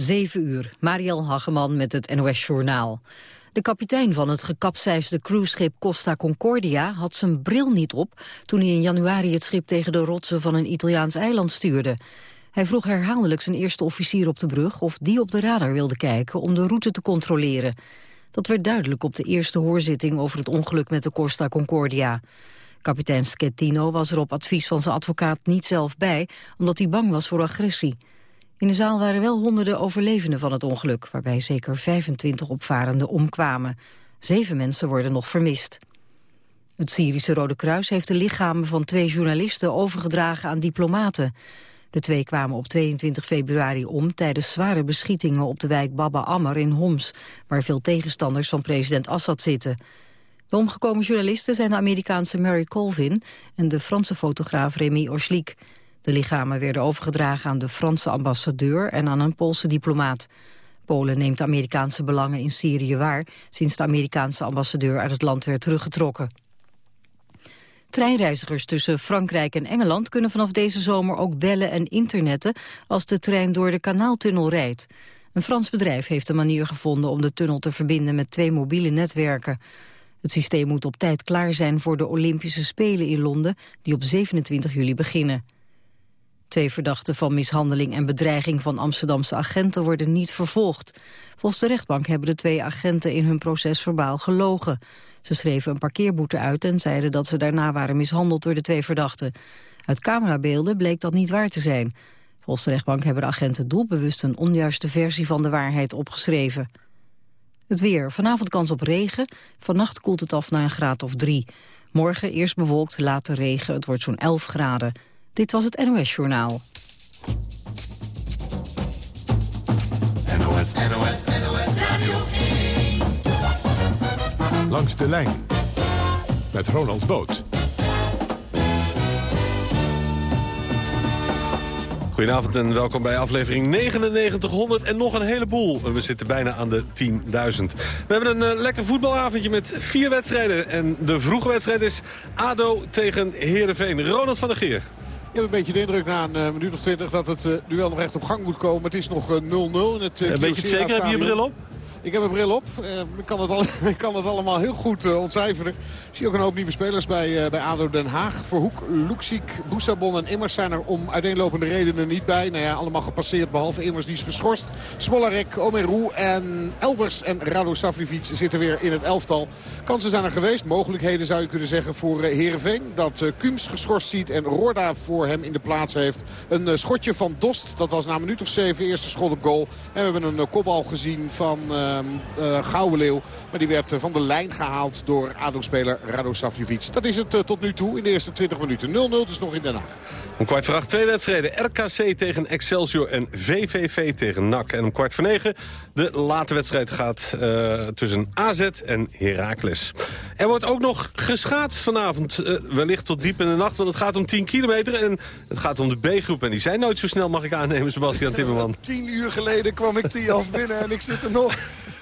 7 uur, Mariel Hageman met het NOS Journaal. De kapitein van het gekapseisde cruiseschip Costa Concordia had zijn bril niet op toen hij in januari het schip tegen de rotsen van een Italiaans eiland stuurde. Hij vroeg herhaaldelijk zijn eerste officier op de brug of die op de radar wilde kijken om de route te controleren. Dat werd duidelijk op de eerste hoorzitting over het ongeluk met de Costa Concordia. Kapitein Schettino was er op advies van zijn advocaat niet zelf bij, omdat hij bang was voor agressie. In de zaal waren wel honderden overlevenden van het ongeluk... waarbij zeker 25 opvarenden omkwamen. Zeven mensen worden nog vermist. Het Syrische Rode Kruis heeft de lichamen van twee journalisten overgedragen aan diplomaten. De twee kwamen op 22 februari om tijdens zware beschietingen op de wijk Baba Ammar in Homs, waar veel tegenstanders van president Assad zitten. De omgekomen journalisten zijn de Amerikaanse Mary Colvin en de Franse fotograaf Remy Oschlik. De lichamen werden overgedragen aan de Franse ambassadeur en aan een Poolse diplomaat. Polen neemt Amerikaanse belangen in Syrië waar... sinds de Amerikaanse ambassadeur uit het land werd teruggetrokken. Treinreizigers tussen Frankrijk en Engeland kunnen vanaf deze zomer ook bellen en internetten als de trein door de kanaaltunnel rijdt. Een Frans bedrijf heeft een manier gevonden om de tunnel te verbinden met twee mobiele netwerken. Het systeem moet op tijd klaar zijn voor de Olympische Spelen in Londen, die op 27 juli beginnen. Twee verdachten van mishandeling en bedreiging van Amsterdamse agenten worden niet vervolgd. Volgens de rechtbank hebben de twee agenten in hun proces verbaal gelogen. Ze schreven een parkeerboete uit en zeiden dat ze daarna waren mishandeld door de twee verdachten. Uit camerabeelden bleek dat niet waar te zijn. Volgens de rechtbank hebben de agenten doelbewust een onjuiste versie van de waarheid opgeschreven. Het weer. Vanavond kans op regen. Vannacht koelt het af naar een graad of drie. Morgen eerst bewolkt, later regen. Het wordt zo'n 11 graden. Dit was het NOS Journaal. NOS, NOS, NOS Radio 1. Langs de lijn. Met Ronald Boot. Goedenavond en welkom bij aflevering 9900 en nog een heleboel. We zitten bijna aan de 10.000. We hebben een uh, lekker voetbalavondje met vier wedstrijden. En de vroege wedstrijd is ADO tegen Heerenveen. Ronald van der Geer. Ik heb een beetje de indruk na een uh, minuut of twintig dat het uh, duel nog echt op gang moet komen. Het is nog 0-0 in het uh, Weet je het zeker? Heb je je bril op? Ik heb een bril op. ik, kan het al, ik kan allemaal heel goed ontcijferen. Ik zie ook een hoop nieuwe spelers bij, uh, bij ADO Den Haag. Voor Hoek, Luxiek, Boussabon en Immers zijn er om uiteenlopende redenen niet bij. Nou ja, allemaal gepasseerd behalve Immers die is geschorst. Smolarek, Omeru en Elbers en Rado Savljevic zitten weer in het elftal. Kansen zijn er geweest. Mogelijkheden zou je kunnen zeggen voor Heerenveen. Dat Kums geschorst ziet en Roorda voor hem in de plaats heeft. Een schotje van Dost. Dat was na een minuut of zeven. Eerste schot op goal. En we hebben een kopbal gezien van Gouwenleeuw. Maar die werd van de lijn gehaald door ADO-speler Rado Savljevic. Dat is het uh, tot nu toe in de eerste 20 minuten. 0-0 dus nog in Den Haag. Om kwart voor acht twee wedstrijden. RKC tegen Excelsior en VVV tegen NAC. En om kwart voor negen de late wedstrijd gaat uh, tussen AZ en Heracles. Er wordt ook nog geschaatst vanavond. Uh, wellicht tot diep in de nacht, want het gaat om 10 kilometer. En het gaat om de B-groep. En die zijn nooit zo snel, mag ik aannemen, Sebastian Timmerman. Tien uur geleden kwam ik TIAF binnen en ik zit er nog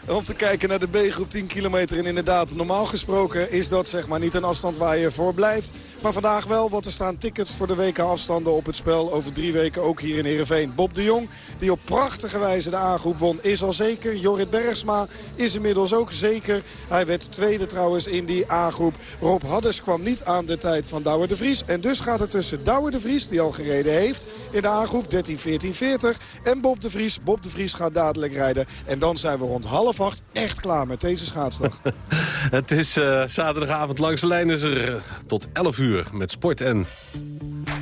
om te kijken naar de B-groep 10 kilometer. En inderdaad, normaal gesproken is dat zeg maar niet een afstand waar je voor blijft. Maar vandaag wel, want er staan tickets voor de weken afstanden op het spel. Over drie weken ook hier in Heerenveen. Bob de Jong, die op prachtige wijze de A-groep won, is al zeker. Jorrit Bergsma is inmiddels ook zeker. Hij werd tweede trouwens in die A-groep. Rob Haddes kwam niet aan de tijd van Douwe de Vries. En dus gaat het tussen Douwe de Vries, die al gereden heeft in de A-groep 13, 14, 40. En Bob de Vries. Bob de Vries gaat dadelijk rijden. En dan zijn we rond half echt klaar met deze schaatsdag. het is uh, zaterdagavond langs de lijn is er uh, tot 11 uur met sport en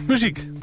muziek.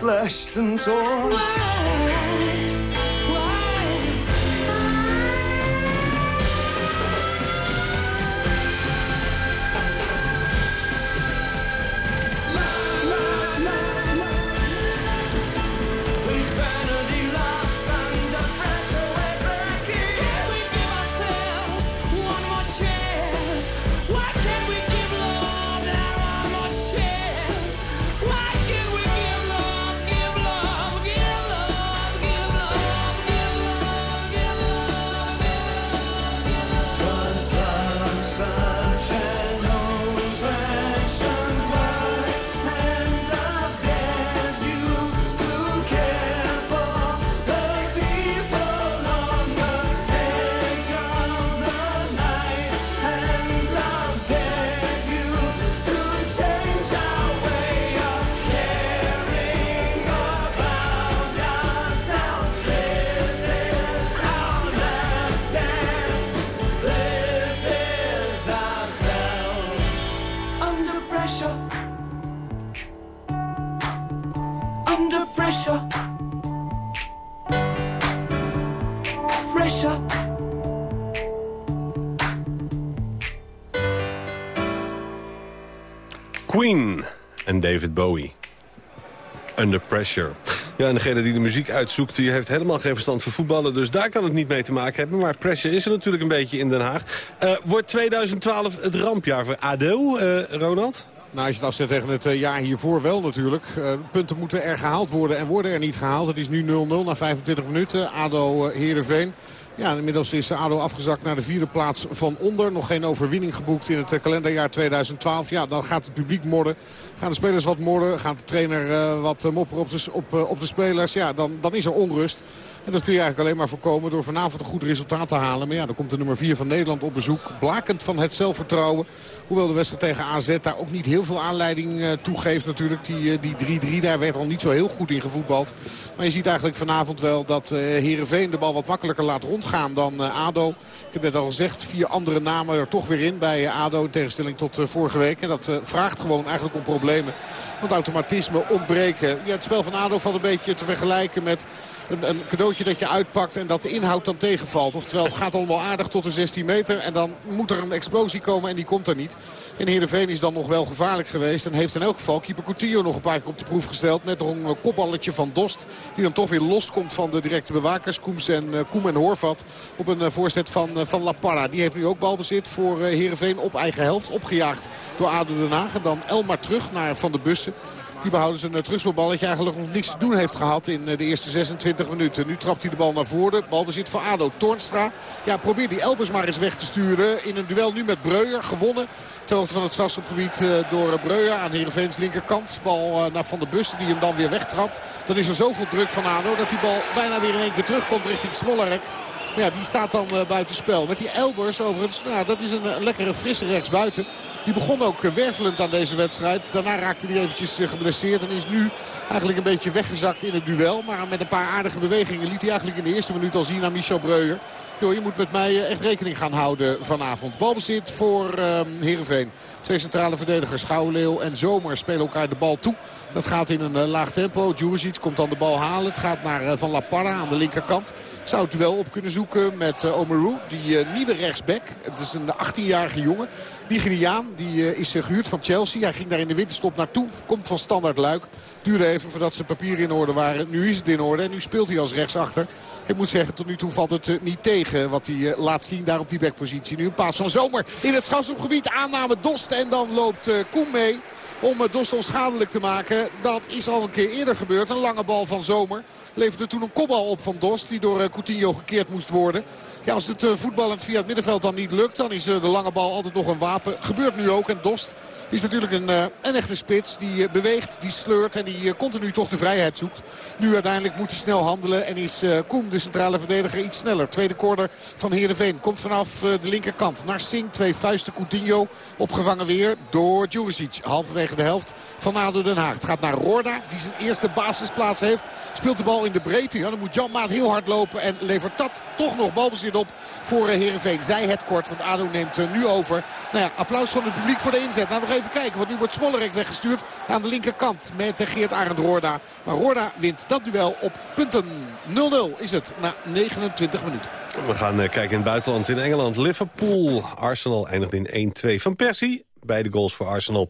Slashed and torn. En David Bowie. Under Pressure. Ja, en degene die de muziek uitzoekt, die heeft helemaal geen verstand van voetballen. Dus daar kan het niet mee te maken hebben. Maar pressure is er natuurlijk een beetje in Den Haag. Uh, wordt 2012 het rampjaar voor ADO, uh, Ronald? Nou, als je het afzet tegen het eh, jaar hiervoor wel natuurlijk. Punten moeten er gehaald worden en worden er niet gehaald. Het is nu 0-0 na 25 minuten. ADO Heerenveen. Ja, inmiddels is ADO afgezakt naar de vierde plaats van onder. Nog geen overwinning geboekt in het kalenderjaar 2012. Ja, dan gaat het publiek morden. Gaan de spelers wat morden. Gaat de trainer uh, wat mopperen op de, op, op de spelers. Ja, dan, dan is er onrust. En dat kun je eigenlijk alleen maar voorkomen door vanavond een goed resultaat te halen. Maar ja, dan komt de nummer 4 van Nederland op bezoek. Blakend van het zelfvertrouwen. Hoewel de wedstrijd tegen AZ daar ook niet heel veel aanleiding toe geeft natuurlijk. Die 3-3, uh, daar werd al niet zo heel goed in gevoetbald. Maar je ziet eigenlijk vanavond wel dat Heerenveen de bal wat makkelijker laat rondgaan dan ADO. Ik heb net al gezegd, vier andere namen er toch weer in bij ADO. In tegenstelling tot vorige week. En dat vraagt gewoon eigenlijk om problemen. Want automatisme ontbreken. Ja, het spel van ADO valt een beetje te vergelijken met een, cadeautje dat je uitpakt en dat de inhoud dan tegenvalt. Oftewel, het gaat allemaal aardig tot de 16 meter. En dan moet er een explosie komen en die komt er niet. En Heerenveen is dan nog wel gevaarlijk geweest. En heeft in elk geval keeper Coutinho nog een paar keer op de proef gesteld. Net nog een kopballetje van Dost. Die dan toch weer loskomt van de directe bewakers. Koems en, uh, Koem en Horvat. Op een uh, voorzet van, uh, van La Parra. Die heeft nu ook balbezit voor Heerenveen op eigen helft. Opgejaagd door Ado Den Haag. En dan Elmar terug naar Van de Bussen. Die behouden zijn uh, terugspeelbal dat je eigenlijk nog niets te doen heeft gehad in uh, de eerste 26 minuten. Nu trapt hij de bal naar voren. Balbezit voor ADO. Toornstra ja, probeert die Elbers maar eens weg te sturen. In een duel nu met Breuer. Gewonnen ter hoogte van het strafschopgebied uh, door Breuer aan Heerenveens linkerkant. Bal naar Van der Bussen die hem dan weer wegtrapt. Dan is er zoveel druk van ADO dat die bal bijna weer in één keer terugkomt richting Smollerek. Maar ja, die staat dan buiten spel. Met die Elbers overigens, nou, dat is een, een lekkere frisse rechtsbuiten. Die begon ook uh, wervelend aan deze wedstrijd. Daarna raakte hij eventjes geblesseerd en is nu eigenlijk een beetje weggezakt in het duel. Maar met een paar aardige bewegingen liet hij eigenlijk in de eerste minuut al zien aan Michel Breuer. Yo, je moet met mij echt rekening gaan houden vanavond. Balbezit voor uh, Heerenveen. Twee centrale verdedigers, Schouwleeuw en Zomer, spelen elkaar de bal toe. Dat gaat in een uh, laag tempo. Djuricic komt dan de bal halen. Het gaat naar uh, Van La Parra aan de linkerkant. Zou het wel op kunnen zoeken met uh, Omeru. Die nieuwe rechtsback. Het is een 18-jarige jongen. Nigeriaan. Die is gehuurd van Chelsea. Hij ging daar in de winterstop naartoe. Komt van standaard Luik. Duurde even voordat zijn papieren in orde waren. Nu is het in orde. En nu speelt hij als rechtsachter. Ik moet zeggen, tot nu toe valt het niet tegen wat hij laat zien daar op die backpositie. Nu een paas van Zomer in het schasopgebied. Aanname Dost en dan loopt Koen mee om Dost onschadelijk te maken. Dat is al een keer eerder gebeurd. Een lange bal van Zomer leverde toen een kopbal op van Dost. Die door Coutinho gekeerd moest worden. Ja, als het voetballend via het middenveld dan niet lukt. Dan is de lange bal altijd nog een wapen. Gebeurt nu ook. En Dost is natuurlijk een, een echte spits. Die beweegt, die sleurt en die continu toch de vrijheid zoekt. Nu uiteindelijk moet hij snel handelen. En is Koem, de centrale verdediger, iets sneller. Tweede corner van Heerenveen. Komt vanaf de linkerkant. Naar Singh. Twee vuisten Coutinho. Opgevangen weer door Djuricic. Halverwege de helft van ADO Den Haag. Het gaat naar Roorda, die zijn eerste basisplaats heeft. Speelt de bal in de breedte. Ja, dan moet Jan Maat heel hard lopen en levert dat toch nog balbezit op voor Herenveen. Zij het kort, want ADO neemt nu over. Nou ja, applaus van het publiek voor de inzet. Nou, nog even kijken, want nu wordt Smollerek weggestuurd aan de linkerkant met Geert Arend Roorda. Maar Roorda wint dat duel op punten. 0-0 is het na 29 minuten. We gaan kijken in het buitenland. In Engeland, Liverpool. Arsenal eindigt in 1-2. Van Persie, beide goals voor Arsenal.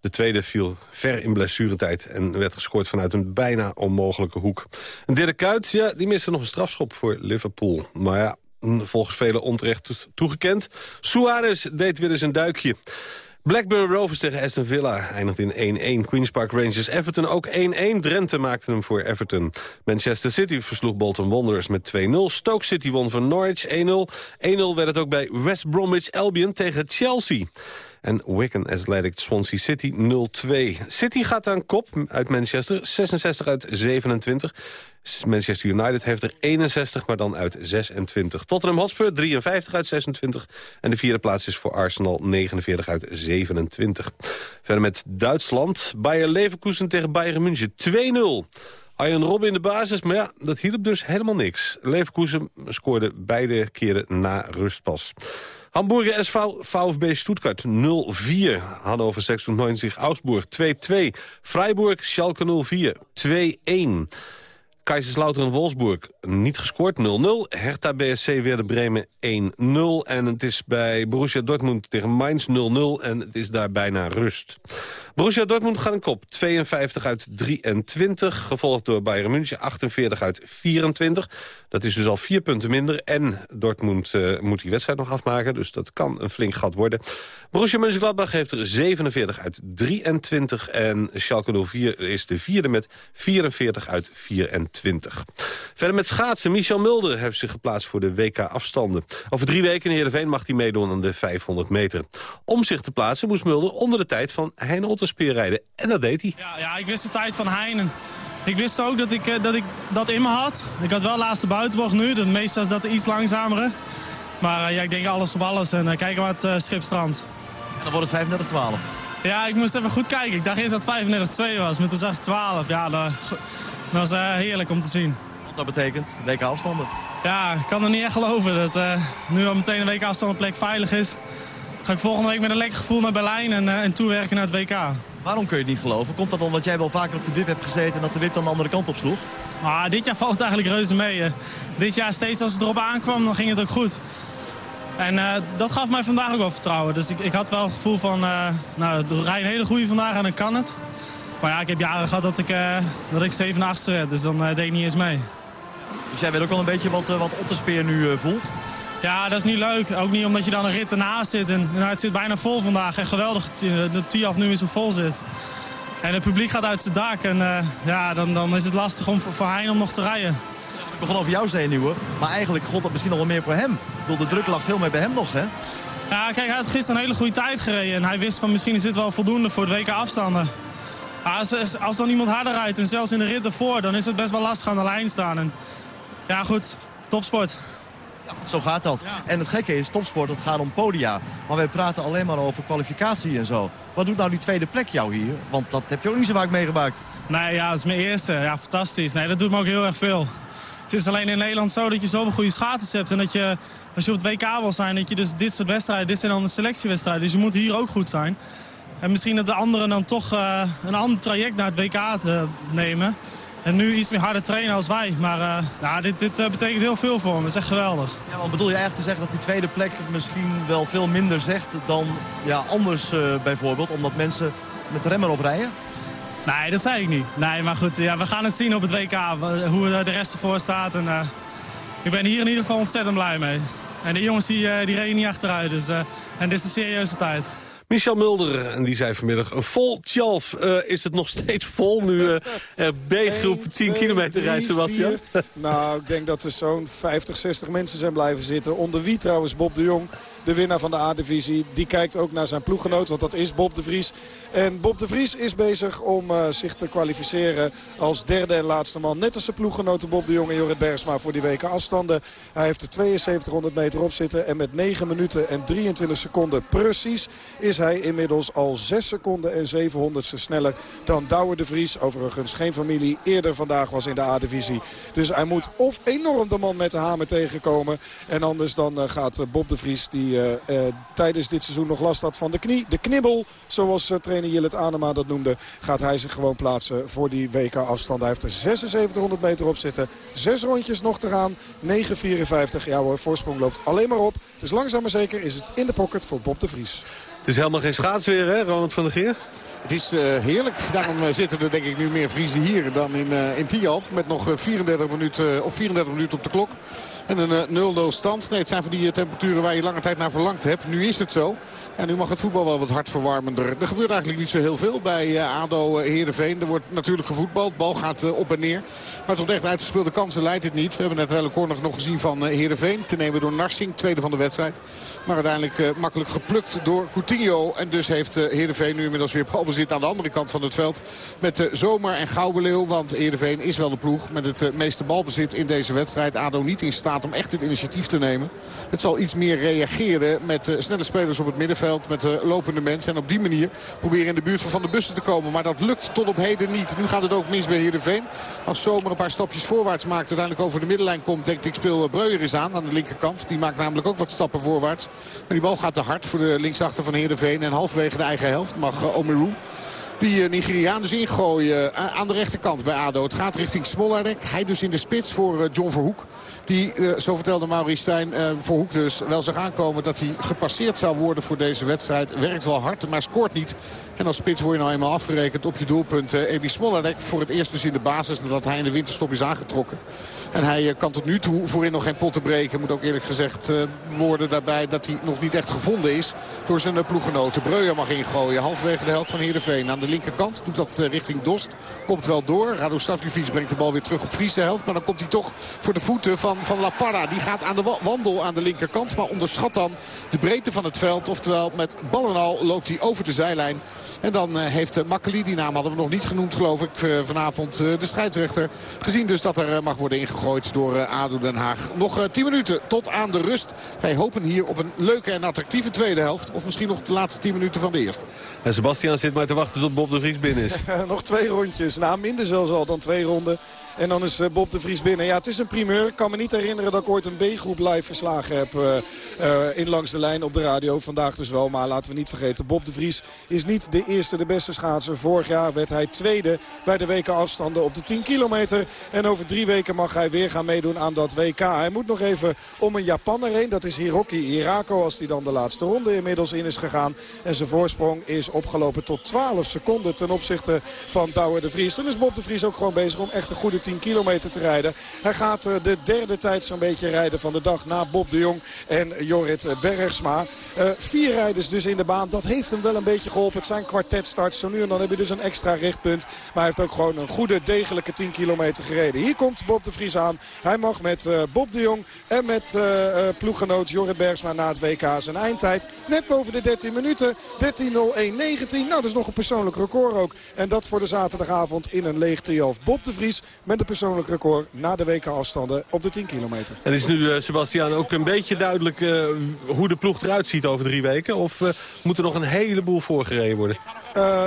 De tweede viel ver in blessuretijd en werd gescoord vanuit een bijna onmogelijke hoek. Een derde kuit, ja, die miste nog een strafschop voor Liverpool. Maar ja, volgens velen onterecht toegekend. Suarez deed weer eens een duikje. Blackburn Rovers tegen Aston Villa eindigt in 1-1. Queen's Park Rangers Everton ook 1-1. Drenthe maakte hem voor Everton. Manchester City versloeg Bolton Wanderers met 2-0. Stoke City won van Norwich 1-0. 1-0 werd het ook bij West Bromwich Albion tegen Chelsea. En Wigan Athletic Swansea City 0-2. City gaat aan kop uit Manchester, 66 uit 27. Manchester United heeft er 61, maar dan uit 26. Tottenham Hotspur 53 uit 26. En de vierde plaats is voor Arsenal 49 uit 27. Verder met Duitsland. Bayer Leverkusen tegen Bayern München 2-0. Arjen Robben in de basis, maar ja, dat hielp dus helemaal niks. Leverkusen scoorde beide keren na rust pas. Hamburger SV, VfB Stuttgart 0-4. Hannover 96, Augsburg 2-2. Freiburg, Schalke 04 2-1. Kaiserslautern Wolfsburg niet gescoord, 0-0. Hertha BSC weer de Bremen 1-0. En het is bij Borussia Dortmund tegen Mainz 0-0. En het is daar bijna rust. Borussia Dortmund gaat een kop, 52 uit 23. Gevolgd door Bayern München, 48 uit 24. Dat is dus al vier punten minder. En Dortmund uh, moet die wedstrijd nog afmaken. Dus dat kan een flink gat worden. Borussia Mönchengladbach heeft er 47 uit 23. En Schalke 04 is de vierde met 44 uit 24. Verder met schaatsen. Michel Mulder heeft zich geplaatst voor de WK-afstanden. Over drie weken in Heerenveen mag hij meedoen aan de 500 meter. Om zich te plaatsen moest Mulder onder de tijd van Hein Otterspeer rijden. En dat deed hij. Ja, ja, ik wist de tijd van Heinen. Ik wist ook dat ik, eh, dat ik dat in me had. Ik had wel laatste buitenbocht nu. De meestal is dat iets langzamere. Maar uh, ja, ik denk alles op alles. En uh, kijken wat uh, schip strandt. En dan wordt het 35-12. Ja, ik moest even goed kijken. Ik dacht eerst dat het 35-2 was. Maar toen zag ik 12. Ja, dat, dat was heerlijk om te zien. Wat dat betekent? WK afstanden. Ja, ik kan er niet echt geloven dat nu al meteen een WK afstandenplek veilig is. Ga ik volgende week met een lekker gevoel naar Berlijn en, en toewerken naar het WK. Waarom kun je het niet geloven? Komt dat omdat jij wel vaker op de wip hebt gezeten en dat de wip dan de andere kant op sloeg? Ah, dit jaar valt het eigenlijk reuze mee. Hè. Dit jaar steeds als het erop aankwam, dan ging het ook goed. En uh, dat gaf mij vandaag ook wel vertrouwen. Dus ik, ik had wel het gevoel van, uh, nou, de rij een hele goede vandaag en dan kan het. Maar ja, ik heb jaren gehad dat ik, uh, dat ik 7 8 red, dus dan deed ik niet eens mee. Dus jij weet ook wel een beetje wat, wat Otterspeer nu voelt? Ja, dat is niet leuk. Ook niet omdat je dan een rit ernaast zit. En, nou, het zit bijna vol vandaag. En geweldig dat TIAF nu weer zo vol zit. En het publiek gaat uit zijn dak. En uh, ja, dan, dan is het lastig om voor, voor Hein om nog te rijden. Ik begon over jouw zenuwen. Maar eigenlijk god dat misschien nog wel meer voor hem. Ik bedoel, de druk lag veel meer bij hem nog, hè? Ja, kijk, hij had gisteren een hele goede tijd gereden. En hij wist van misschien is dit wel voldoende voor het WK afstanden. Als, als dan iemand harder rijdt en zelfs in de rit ervoor... dan is het best wel lastig aan de lijn staan. En, ja, goed. Topsport. Ja, zo gaat dat. En het gekke is, topsport, het gaat om podia. Maar wij praten alleen maar over kwalificatie en zo. Wat doet nou die tweede plek jou hier? Want dat heb je ook niet zo vaak meegemaakt. Nee, ja, dat is mijn eerste. Ja, fantastisch. Nee, dat doet me ook heel erg veel. Het is alleen in Nederland zo dat je zoveel goede schaatsers hebt. En dat je, als je op het WK wil zijn, dat je dus dit soort wedstrijden... dit zijn dan de selectiewedstrijden. Dus je moet hier ook goed zijn. En misschien dat de anderen dan toch uh, een ander traject naar het WK te nemen. En nu iets meer harder trainen als wij. Maar uh, nou, dit, dit uh, betekent heel veel voor me. Dat is echt geweldig. Ja, bedoel je eigenlijk te zeggen dat die tweede plek misschien wel veel minder zegt dan ja, anders bijvoorbeeld? Omdat mensen met de remmer oprijden? Nee, dat zei ik niet. Nee, maar goed, ja, we gaan het zien op het WK. Hoe de rest ervoor staat. En, ik ben hier in ieder geval ontzettend blij mee. En de jongens die, die reden niet achteruit. Dus, en dit is een serieuze tijd. Michel Mulder, en die zei vanmiddag... vol tjalf uh, is het nog steeds vol nu uh, B-groep 10 kilometer rijdt, nou, ik denk dat er zo'n 50, 60 mensen zijn blijven zitten. Onder wie trouwens Bob de Jong. De winnaar van de A-divisie. Die kijkt ook naar zijn ploeggenoot, want dat is Bob de Vries. En Bob de Vries is bezig om uh, zich te kwalificeren als derde en laatste man. Net als zijn ploeggenoten Bob de Jong en Jorrit Bergsma voor die weken afstanden. Hij heeft er 7200 meter op zitten. En met 9 minuten en 23 seconden precies is hij inmiddels al 6 seconden en 700ste sneller dan Douwe de Vries. Overigens geen familie eerder vandaag was in de A-divisie. Dus hij moet of enorm de man met de hamer tegenkomen. En anders dan uh, gaat Bob de Vries die uh, tijdens dit seizoen nog last had van de knie. De knibbel, zoals trainer Jillet Anema dat noemde. Gaat hij zich gewoon plaatsen voor die WK-afstand. Hij heeft er 7600 meter op zitten. Zes rondjes nog te gaan. 9,54. Ja hoor, voorsprong loopt alleen maar op. Dus langzaam maar zeker is het in de pocket voor Bob de Vries. Het is helemaal geen schaats weer, hè, Ronald van der Geer? Het is uh, heerlijk. Daarom uh, zitten er denk ik nu meer Vriezen hier dan in, uh, in Tialf. Met nog 34 minuten, of 34 minuten op de klok. En een 0-0 stand. Nee, het zijn van die temperaturen waar je lange tijd naar verlangd hebt. Nu is het zo. En nu mag het voetbal wel wat hartverwarmender. Er gebeurt eigenlijk niet zo heel veel bij ADO Heerenveen. Er wordt natuurlijk gevoetbald. Bal gaat op en neer. Maar tot echt uitgespeelde kansen leidt het niet. We hebben net hele corner nog gezien van Heerenveen. Te nemen door Narsing, tweede van de wedstrijd. Maar uiteindelijk makkelijk geplukt door Coutinho. En dus heeft Heerenveen nu inmiddels weer balbezit aan de andere kant van het veld. Met Zomer en Gouwbeleeuw. Want Heerenveen is wel de ploeg met het meeste balbezit in deze wedstrijd. ADO niet in staat om echt het initiatief te nemen. Het zal iets meer reageren met snelle spelers op het middenveld. Met de lopende mensen. En op die manier proberen in de buurt van de Bussen te komen. Maar dat lukt tot op heden niet. Nu gaat het ook mis bij Heerenveen. Als Zomer een paar stapjes voorwaarts maakt. Uiteindelijk over de middenlijn komt. Denkt ik speel Breuer is aan. Aan de linkerkant. Die maakt namelijk ook wat stappen voorwaarts. Maar die bal gaat te hard voor de linksachter van Heerenveen. En halverwege de eigen helft mag Omeru die Nigeriaan dus ingooien aan de rechterkant bij ADO. Het gaat richting Smollarek. Hij dus in de spits voor John Verhoek. Die, zo vertelde Maurice Stijn, Verhoek dus wel zag aankomen dat hij gepasseerd zou worden voor deze wedstrijd. Werkt wel hard, maar scoort niet. En als spits word je nou eenmaal afgerekend op je doelpunt. Ebi Smollarek voor het eerst dus in de basis nadat hij in de winterstop is aangetrokken. En hij kan tot nu toe voorin nog geen potten breken. Moet ook eerlijk gezegd worden daarbij dat hij nog niet echt gevonden is door zijn ploeggenoten. Breuer mag ingooien, halverwege de helft van Heerenveen. Aan de linkerkant doet dat richting Dost. Komt wel door. Rado Stavljevic brengt de bal weer terug op Friese helft. Maar dan komt hij toch voor de voeten van, van La Parra. Die gaat aan de wandel aan de linkerkant. Maar onderschat dan de breedte van het veld. Oftewel met bal en al loopt hij over de zijlijn. En dan heeft Makkeli, die naam hadden we nog niet genoemd geloof ik vanavond de scheidsrechter. Gezien dus dat er mag worden ingegooid door ADO Den Haag. Nog 10 minuten tot aan de rust. Wij hopen hier op een leuke en attractieve tweede helft. Of misschien nog de laatste 10 minuten van de eerste. En Sebastian zit maar te wachten tot Bob de Vries binnen is. nog twee rondjes. Nou, minder zelfs al dan twee ronden. En dan is Bob de Vries binnen. Ja, het is een primeur. Ik kan me niet herinneren dat ik ooit een B-groep live verslagen heb uh, uh, in langs de lijn op de radio. Vandaag dus wel, maar laten we niet vergeten. Bob de Vries is niet de eerste, de beste schaatser. Vorig jaar werd hij tweede bij de weken afstanden op de 10 kilometer. En over drie weken mag hij weer gaan meedoen aan dat WK. Hij moet nog even om een Japaner heen. Dat is Hiroki Hirako als hij dan de laatste ronde inmiddels in is gegaan. En zijn voorsprong is opgelopen tot 12 seconden ten opzichte van Douwe de Vries. Dan is Bob de Vries ook gewoon bezig om echt een goede 10 kilometer te rijden. Hij gaat de derde tijd zo'n beetje rijden van de dag na Bob de Jong en Jorrit Bergsma. Uh, vier rijders dus in de baan. Dat heeft hem wel een beetje geholpen. Het zijn kwartetstarts. Zo nu en dan heb je dus een extra richtpunt. Maar hij heeft ook gewoon een goede, degelijke 10 kilometer gereden. Hier komt Bob de Vries aan. Hij mag met uh, Bob de Jong en met uh, ploeggenoot Jorrit Bergsma na het WK zijn eindtijd. Net boven de 13 minuten. 13.01.19. Nou, dat is nog een persoonlijk record ook. En dat voor de zaterdagavond in een leeg. Bob de Vries met een persoonlijk record na de WK afstanden op de 10 kilometer. En is nu, uh, Sebastian, ook een beetje duidelijk uh, hoe de ploeg eruit ziet over drie weken? Of uh, moet er nog een heleboel voorgereden worden?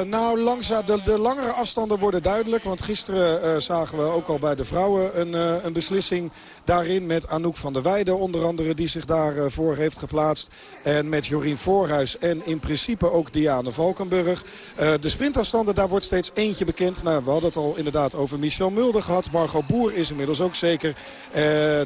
Nou, langzaam, de, de, langere afstanden worden duidelijk. Want gisteren zagen we ook al bij de vrouwen een, een beslissing daarin. Met Anouk van der Weijden onder andere die zich daarvoor heeft geplaatst. En met Jorien Voorhuis en in principe ook Diane Valkenburg. de sprintafstanden, daar wordt steeds eentje bekend. Nou, we hadden het al inderdaad over Michel Mulder gehad. Margot Boer is inmiddels ook zeker.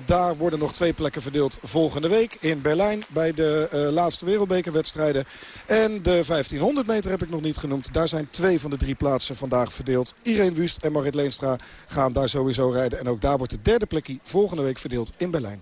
daar worden nog twee plekken verdeeld volgende week in Berlijn. Bij de laatste wereldbekerwedstrijden. En de 1500 meter heb ik nog niet genoemd. Daar zijn twee van de drie plaatsen vandaag verdeeld. Irene Wust en Marit Leenstra gaan daar sowieso rijden. En ook daar wordt de derde plekje volgende week verdeeld in Berlijn.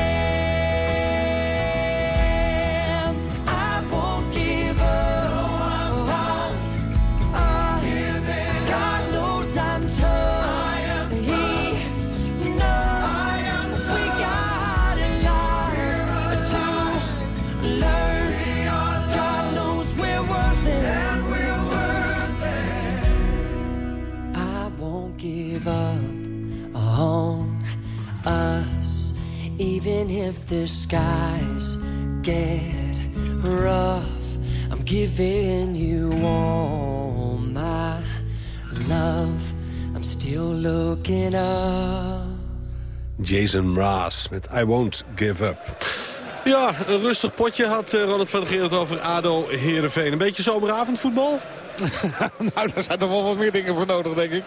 Even if the skies get rough. I'm giving you all my love. I'm still looking up. Jason Mraz met I Won't Give Up. Ja, een rustig potje had eh, Ronald van der Geer het over ADO Heerenveen. Een beetje zomeravondvoetbal? nou, daar zijn toch wel wat meer dingen voor nodig, denk ik.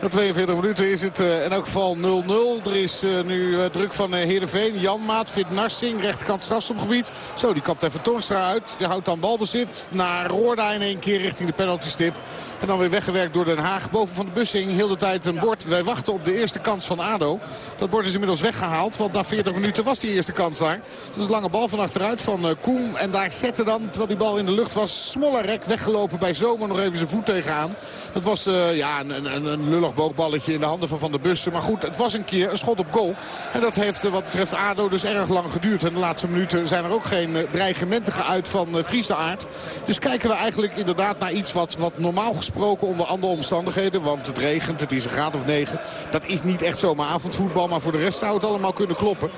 Na 42 minuten is het eh, in elk geval 0-0. Er is eh, nu eh, druk van Heerenveen. Jan Maat vindt Narsing, rechterkant strafstopgebied. Zo, die kapt even Toornstra uit. Die houdt dan balbezit naar Roorda in één keer richting de penaltystip. En dan weer weggewerkt door Den Haag. Boven van de bussing heel de tijd een bord. Wij wachten op de eerste kans van ADO. Dat bord is inmiddels weggehaald. Want na 40 minuten was die eerste kans daar. Dus een lange bal van achteruit van Koen. En daar zette dan, terwijl die bal in de lucht was... Smollerek weggelopen bij Zomer even zijn voet tegenaan. Het was uh, ja, een, een, een lullig boogballetje in de handen van Van der Bussen. Maar goed, het was een keer een schot op goal. En dat heeft uh, wat betreft ADO dus erg lang geduurd. En de laatste minuten zijn er ook geen dreigementen geuit van uh, Friese aard. Dus kijken we eigenlijk inderdaad naar iets wat, wat normaal gesproken onder andere omstandigheden. Want het regent, het is een graad of negen. Dat is niet echt zomaar avondvoetbal. Maar voor de rest zou het allemaal kunnen kloppen.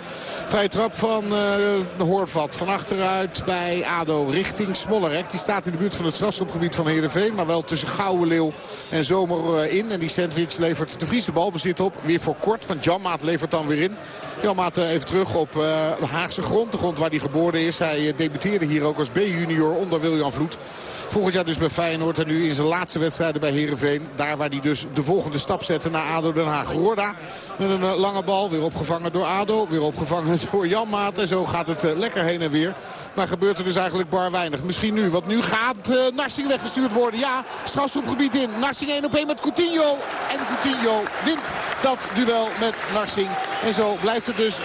Vrije trap van de Hoorvat. Van achteruit bij ADO richting Smollerek. Die staat in de buurt van het strafschopgebied van Heerenveen. Maar wel tussen Gouwenleeuw en Zomer in. En die sandwich levert de Friese balbezit op. Weer voor kort, want Janmaat levert dan weer in. Janmaat even terug op uh, Haagse grond. De grond waar hij geboren is. Hij debuteerde hier ook als B-junior onder Wiljan Vloed. Volgend jaar dus bij Feyenoord en nu in zijn laatste wedstrijden bij Heerenveen. Daar waar hij dus de volgende stap zette naar ADO Den Haag. Roorda met een eh, lange bal. Weer opgevangen door ADO. Weer opgevangen door Jan Maat. En zo gaat het eh, lekker heen en weer. Maar gebeurt er dus eigenlijk bar weinig. Misschien nu. Want nu gaat uh, Narsing weggestuurd worden. Ja, strafschopgebied in. Narsing 1 op 1 met Coutinho. En Coutinho wint dat duel met Narsing. En zo blijft het dus 0-0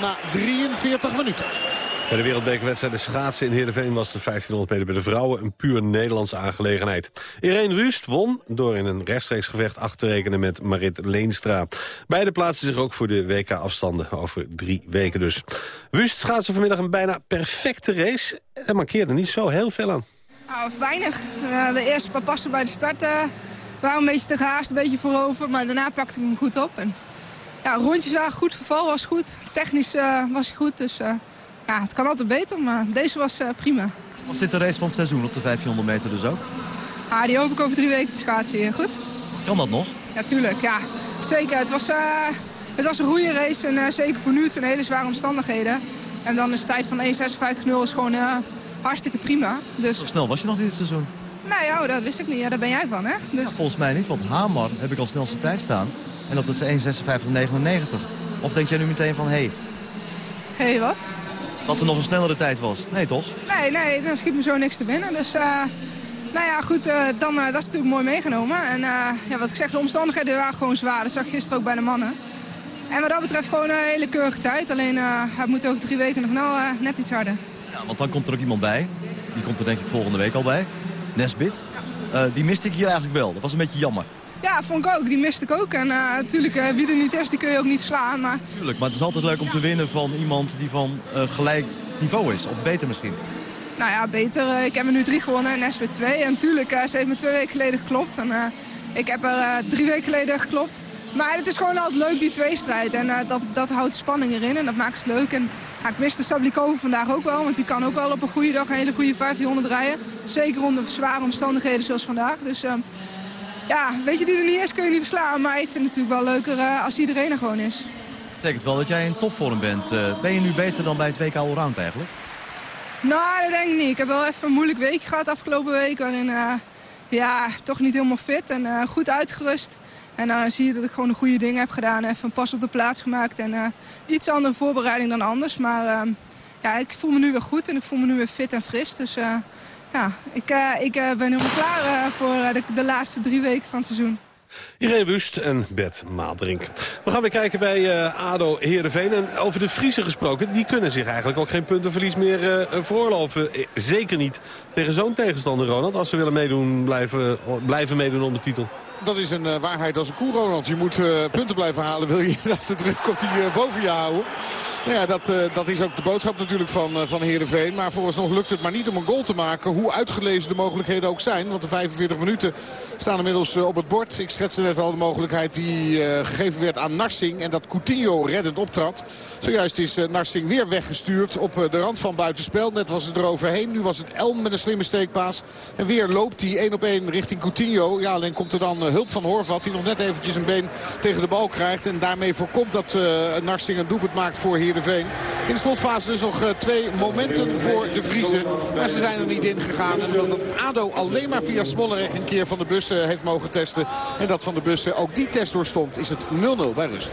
na 43 minuten. Bij de wereldbekerwedstrijd de schaatsen in Heerenveen was de 1500 meter bij de vrouwen een puur Nederlandse aangelegenheid. Irene Wust won door in een rechtstreeks gevecht af te rekenen met Marit Leenstra. Beide plaatsen zich ook voor de WK-afstanden over drie weken dus. Wust schaatsen vanmiddag een bijna perfecte race en markeerde niet zo heel veel aan. Nou, weinig. Uh, de eerste paar passen bij de start uh, waren een beetje te gehaast, een beetje voorover. Maar daarna pakte ik hem goed op. En, ja, rondjes waren goed, verval was goed. Technisch uh, was hij goed, dus ja, het kan altijd beter, maar deze was uh, prima. Was dit de race van het seizoen op de 1500 meter dus ook? Ah, die hoop ik over drie weken te schaatsen. Goed? Kan dat nog? Ja, tuurlijk. Ja. Zeker. Het was, uh, het was een goede race en uh, zeker voor nu. Het zijn hele zware omstandigheden. En dan is de tijd van 1.56.0 is gewoon hartstikke prima. Dus... Zo snel was je nog dit seizoen? Nee, ja, dat wist ik niet. Ja, daar ben jij van, hè? Dus... Ja, volgens mij niet, want Hamar heb ik als snelste tijd staan. En dat is 1.56.99. Of denk jij nu meteen van, hé... Hey, hé, hey, wat? Dat er nog een snellere tijd was. Nee, toch? Nee, nee, dan schiet me zo niks te binnen. Dus, uh, nou ja, goed, uh, dan, uh, dat is natuurlijk mooi meegenomen. En ja, wat ik zeg, de omstandigheden waren gewoon zwaar. Dat zag ik gisteren ook bij de mannen. En wat dat betreft gewoon een hele keurige tijd. Alleen, hij moet over drie weken nog nou, net iets harder. Ja, want dan komt er ook iemand bij. Die komt er denk ik volgende week al bij. Nesbit. Die miste ik hier eigenlijk wel. Dat was een beetje jammer. Ja, vond ik ook. Die miste ik ook. En natuurlijk, uh, wie er niet is, die kun je ook niet slaan. Maar... Tuurlijk, maar het is altijd leuk om te winnen van iemand die van uh, gelijk niveau is. Of beter misschien. Nou ja, beter. ik heb er nu drie gewonnen en Nesbit twee. En natuurlijk, ze heeft me twee weken geleden geklopt. En ik heb er drie weken geleden geklopt. Maar het is gewoon altijd leuk, die tweestrijd. En dat, dat houdt spanning erin en dat maakt het leuk. En ik miste Sablikova vandaag ook wel. Want die kan ook wel op een goede dag een hele goede 1500 rijden. Zeker onder zware omstandigheden zoals vandaag. Dus ja, weet je, die er niet is kun je niet verslaan. Maar ik vind het natuurlijk wel leuker uh, als iedereen er gewoon is. Dat betekent wel dat jij in topvorm bent. Uh, ben je nu beter dan bij het WK Allround eigenlijk? Nou, dat denk ik niet. Ik heb wel even een moeilijk week gehad afgelopen week. Waarin, uh, ja, toch niet helemaal fit en goed uitgerust. En dan zie je dat ik gewoon de goede dingen heb gedaan. Even een pas op de plaats gemaakt. En iets andere voorbereiding dan anders. Maar ja, ik voel me nu weer goed en ik voel me nu weer fit en fris. Dus ja, ik, uh, ik uh, ben helemaal klaar uh, voor de, de, laatste drie weken van het seizoen. Irene Wust en Bert Maaldrink. We gaan weer kijken bij ADO Heerenveen. En over de Friese gesproken, die kunnen zich eigenlijk ook geen puntenverlies meer veroorloven. Zeker niet tegen zo'n tegenstander, Ronald. Als ze willen meedoen, blijven, blijven meedoen om de titel dat is een uh, waarheid als een koe, Ronald. Je moet uh, punten blijven halen, wil je inderdaad de druk op die uh, boven je houden. Nou ja, dat, dat is ook de boodschap natuurlijk van, van Heerenveen. Maar vooralsnog lukt het maar niet om een goal te maken. Hoe uitgelezen de mogelijkheden ook zijn. Want de 45 minuten staan inmiddels op het bord. Ik schetste net al de mogelijkheid die gegeven werd aan Narsing. En dat Coutinho reddend optrad. Zojuist is Narsing weer weggestuurd op de rand van buitenspel. Net was het eroverheen. Nu was het Elm met een slimme steekpaas. En weer loopt hij één op één richting Coutinho. Ja, alleen komt er dan hulp van Horvat. Die nog net eventjes een been tegen de bal krijgt. En daarmee voorkomt dat Narsing een doelpunt maakt voor Heerenveen. In de slotfase dus nog twee momenten voor de Vriezen. Maar ze zijn er niet in gegaan. En omdat ADO alleen maar via Smollerek een keer van de bussen heeft mogen testen. En dat van de bussen ook die test doorstond is het 0-0 bij rust.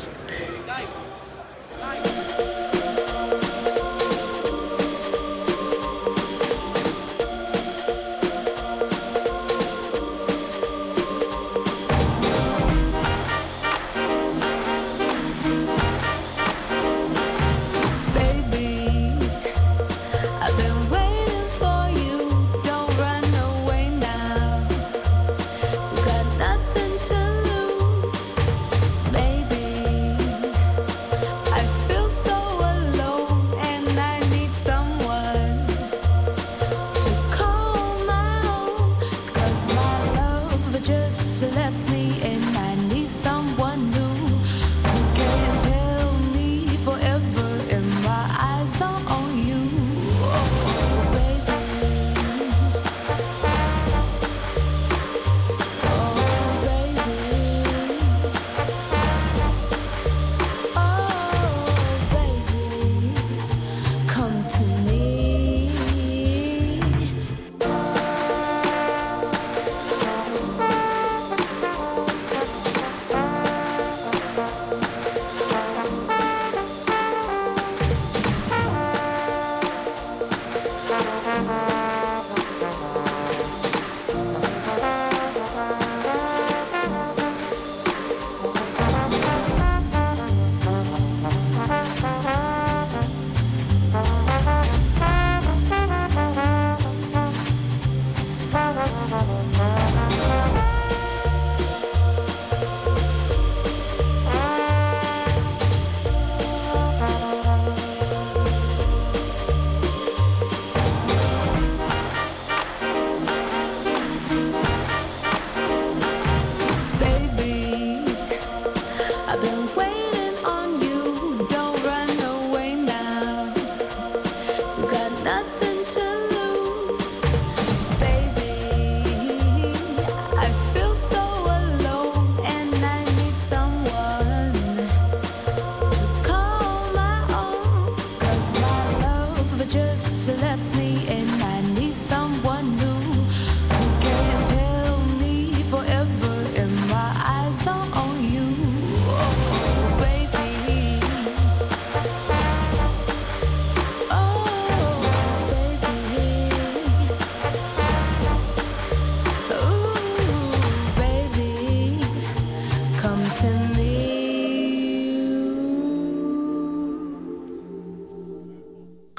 left me in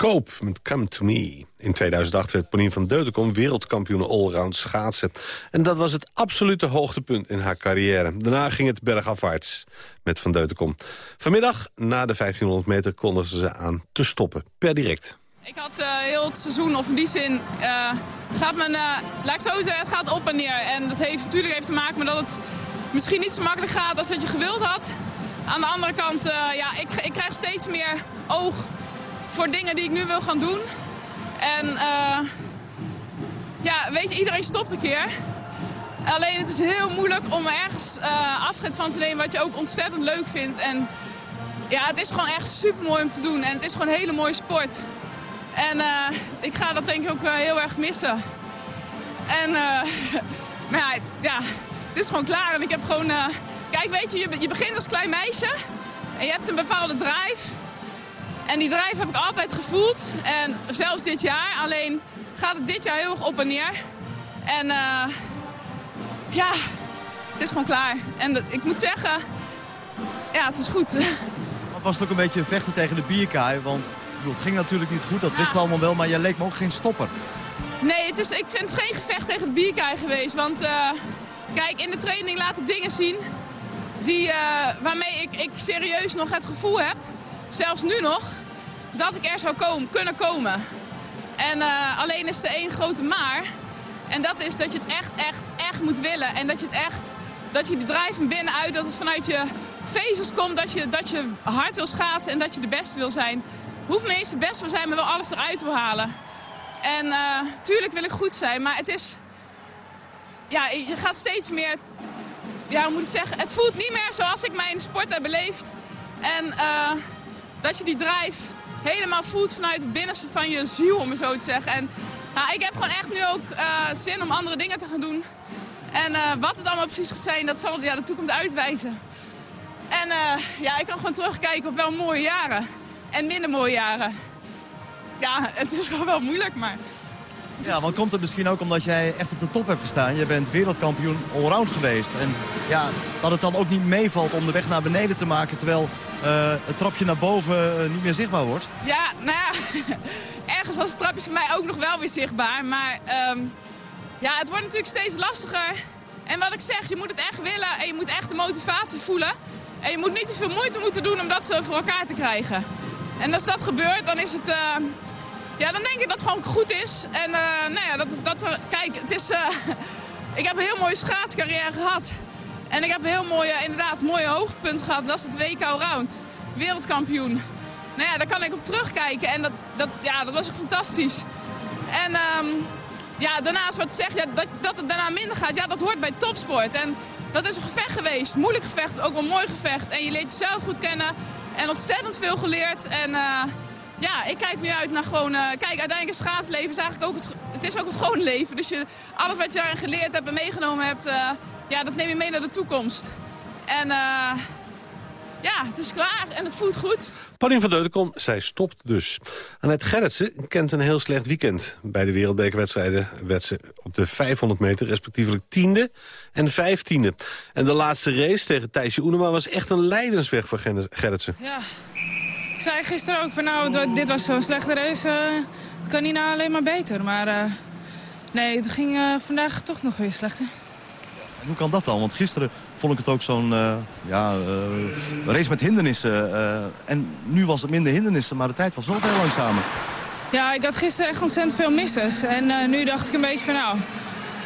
Koop met Come To Me. In 2008 werd Pauline van Deutenkom wereldkampioen allround schaatsen. En dat was het absolute hoogtepunt in haar carrière. Daarna ging het bergafwaarts met Van Deutenkom. Vanmiddag, na de 1500 meter, kondigden ze aan te stoppen. Per direct. Ik had uh, heel het seizoen, of in die zin, uh, gaat mijn, uh, laat zo het gaat op en neer. En dat heeft natuurlijk heeft te maken met dat het misschien niet zo makkelijk gaat als dat je gewild had. Aan de andere kant, ja, ik, ik krijg steeds meer oog voor dingen die ik nu wil gaan doen. En uh, ja, weet je, iedereen stopt een keer. Alleen het is heel moeilijk om ergens uh, afscheid van te nemen wat je ook ontzettend leuk vindt. En ja, het is gewoon echt super mooi om te doen. En het is gewoon een hele mooie sport. En uh, ik ga dat denk ik ook heel erg missen. En maar ja, ja, het is gewoon klaar. En ik heb gewoon... kijk, weet je, je, je begint als klein meisje. En je hebt een bepaalde drive. En die drijf heb ik altijd gevoeld. En zelfs dit jaar. Alleen gaat het dit jaar heel erg op en neer. En uh, ja, het is gewoon klaar. En ik moet zeggen, ja, het is goed. Wat was het ook een beetje vechten tegen de bierkaai? Want bedoel, het ging natuurlijk niet goed, dat ja. wisten we allemaal wel. Maar jij leek me ook geen stopper. Nee, het is, ik vind het geen gevecht tegen de bierkaai geweest. Want uh, kijk, in de training laat ik dingen zien... Die, uh, waarmee ik, ik serieus nog het gevoel heb zelfs nu nog, dat ik er zou komen, kunnen komen. En uh, alleen is er één grote maar. En dat is dat je het echt, echt, echt moet willen. En dat je het echt, dat je de drijf van binnenuit, dat het vanuit je vezels komt. Dat je, dat je hard wil schaatsen en dat je de beste wil zijn. Hoeft niet eens de beste wil zijn, maar wel alles eruit wil halen. En uh, tuurlijk wil ik goed zijn, maar het is... Ja, je gaat steeds meer... Ja, hoe moet ik zeggen? Het voelt niet meer zoals ik mijn sport heb beleefd. En... Uh, dat je die drive helemaal voelt vanuit het binnenste van je ziel, om het zo te zeggen. En nou, ik heb gewoon echt nu ook uh, zin om andere dingen te gaan doen. En uh, wat het allemaal precies gaat zijn, dat zal ja, de toekomst uitwijzen. En uh, ja, ik kan gewoon terugkijken op wel mooie jaren. En minder mooie jaren. Ja, het is gewoon wel moeilijk, maar... Ja, want komt het misschien ook omdat jij echt op de top hebt gestaan. Je bent wereldkampioen allround geweest. En ja, dat het dan ook niet meevalt om de weg naar beneden te maken... terwijl uh, het trapje naar boven uh, niet meer zichtbaar wordt? Ja, nou ja, ergens was het trapje voor mij ook nog wel weer zichtbaar. Maar um, ja, het wordt natuurlijk steeds lastiger. En wat ik zeg, je moet het echt willen en je moet echt de motivatie voelen. En je moet niet te veel moeite moeten doen om dat voor elkaar te krijgen. En als dat gebeurt, dan is het... Uh, ja, dan denk ik dat het gewoon goed is. En nou ja, dat, dat, kijk, het is... ik heb een heel mooie schaatscarrière gehad. En ik heb een heel mooie, inderdaad, mooie hoogtepunt gehad. Dat is het WK Round. Wereldkampioen. Nou ja, daar kan ik op terugkijken. En dat, dat, ja, dat was ook fantastisch. En um, ja, daarnaast wat zeg, ja, dat, dat het daarna minder gaat, ja, dat hoort bij topsport. En dat is een gevecht geweest. Moeilijk gevecht, ook wel mooi gevecht. En je leert jezelf goed kennen. En ontzettend veel geleerd. En uh, ja, ik kijk nu uit naar gewoon... Uh, kijk, uiteindelijk is schaatsleven is eigenlijk ook het, het is ook het gewone leven. Dus je, alles wat je daarin geleerd hebt en meegenomen hebt... Uh, ja, dat neem je mee naar de toekomst. En uh, ja, het is klaar en het voelt goed. Pauline van Deudekom, zij stopt dus. Annette Gerritsen kent een heel slecht weekend. Bij de wereldbekerwedstrijden werd ze op de 500 meter respectievelijk tiende en vijftiende. En de laatste race tegen Thijsje Oenema was echt een leidensweg voor Gerritsen. Ja, ik zei gisteren ook van nou, dit was zo'n slechte race. Uh, het kan niet nou alleen maar beter. Maar uh, nee, het ging uh, vandaag toch nog weer slechter. Hoe kan dat dan? Want gisteren vond ik het ook zo'n ja, race met hindernissen. En nu was het minder hindernissen, maar de tijd was wel heel langzamer. Ja, ik had gisteren echt ontzettend veel missers. En nu dacht ik een beetje van nou...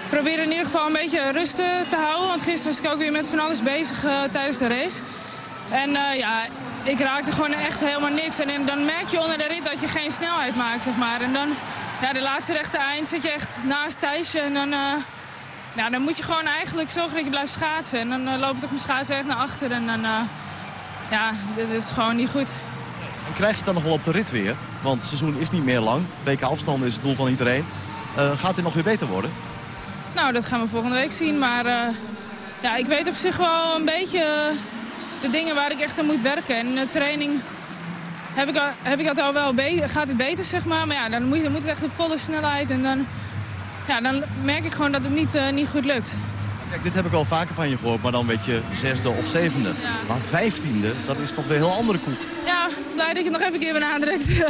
probeer in ieder geval een beetje rust te houden. Want gisteren was ik ook weer met van alles bezig tijdens de race. En ja, ik raakte gewoon echt helemaal niks. En dan merk je onder de rit dat je geen snelheid maakt, zeg maar. En dan, ja, de laatste rechte eind zit je echt naast Thijsje en dan... Nou, dan moet je gewoon eigenlijk zorgen dat je blijft schaatsen. En dan uh, loop ik toch mijn schaatsen echt naar achter. En dan, uh, ja, dit is gewoon niet goed. En krijg je het dan nog wel op de rit weer? Want het seizoen is niet meer lang. WK afstand is het doel van iedereen. Uh, gaat dit nog weer beter worden? Nou, dat gaan we volgende week zien. Maar ja, ik weet op zich wel een beetje de dingen waar ik echt aan moet werken. En de training heb ik, al, heb ik dat al wel gaat het beter, zeg maar. Maar ja, dan moet, dan moet het echt op volle snelheid. En dan ja, dan merk ik gewoon dat het niet, uh, niet goed lukt. Kijk, dit heb ik wel vaker van je gehoord, maar dan weet je zesde of zevende. Maar vijftiende, dat is toch weer een heel andere koek. Ja, blij dat je het nog even een keer benadrukt.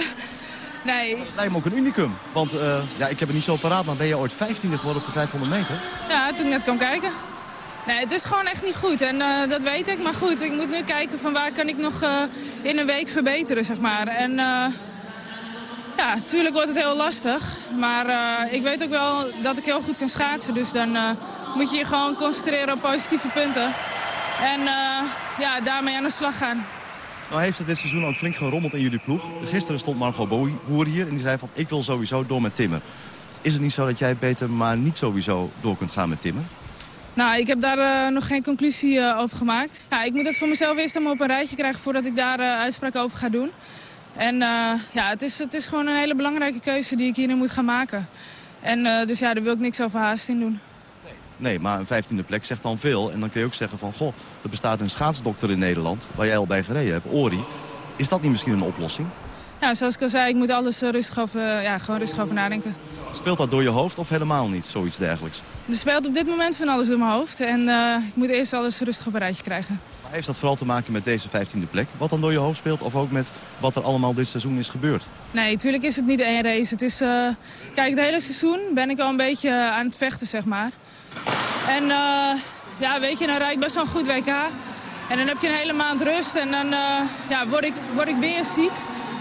nee. Dat lijkt me ook een unicum. Want eh, ja, ik heb het niet zo paraat, maar ben je ooit vijftiende geworden op de 500 meter? Ja, toen ik net kwam kijken. Nee, het is gewoon echt niet goed en eh, dat weet ik. Maar goed, ik moet nu kijken van waar kan ik nog uh, in een week verbeteren, zeg maar. En uh, ja, natuurlijk wordt het heel lastig. Maar ik weet ook wel dat ik heel goed kan schaatsen. Dus dan moet je je gewoon concentreren op positieve punten. En ja, daarmee aan de slag gaan. Nou heeft het dit seizoen ook flink gerommeld in jullie ploeg. Gisteren stond Margot Boer hier en die zei van ik wil sowieso door met Timmer. Is het niet zo dat jij beter maar niet sowieso door kunt gaan met Timmer? Nou, ik heb daar uh, nog geen conclusie uh, over gemaakt. Ja, ik moet het voor mezelf eerst allemaal op een rijtje krijgen voordat ik daar uh, uitspraak over ga doen. En ja, het is, het is gewoon een hele belangrijke keuze die ik hierin moet gaan maken. En dus ja, daar wil ik niks over haast in doen. Nee, maar een vijftiende plek zegt dan veel. En dan kun je ook zeggen van, goh, er bestaat een schaatsdokter in Nederland... waar jij al bij gereden hebt, Ori. Is dat niet misschien een oplossing? Ja, zoals ik al zei, ik moet alles rustig over, ja, gewoon rustig over nadenken. Speelt dat door je hoofd of helemaal niet, zoiets dergelijks? Er speelt op dit moment van alles door mijn hoofd. En uh, ik moet eerst alles rustig op een rijtje krijgen. Maar heeft dat vooral te maken met deze 15e plek? Wat dan door je hoofd speelt? Of ook met wat er allemaal dit seizoen is gebeurd? Nee, natuurlijk is het niet één race. Het is, uh, kijk, het hele seizoen ben ik al een beetje aan het vechten, zeg maar. En uh, ja, weet je, dan rijd ik best wel een goed WK. En dan heb je een hele maand rust en dan ja, word, ik, word ik weer ziek.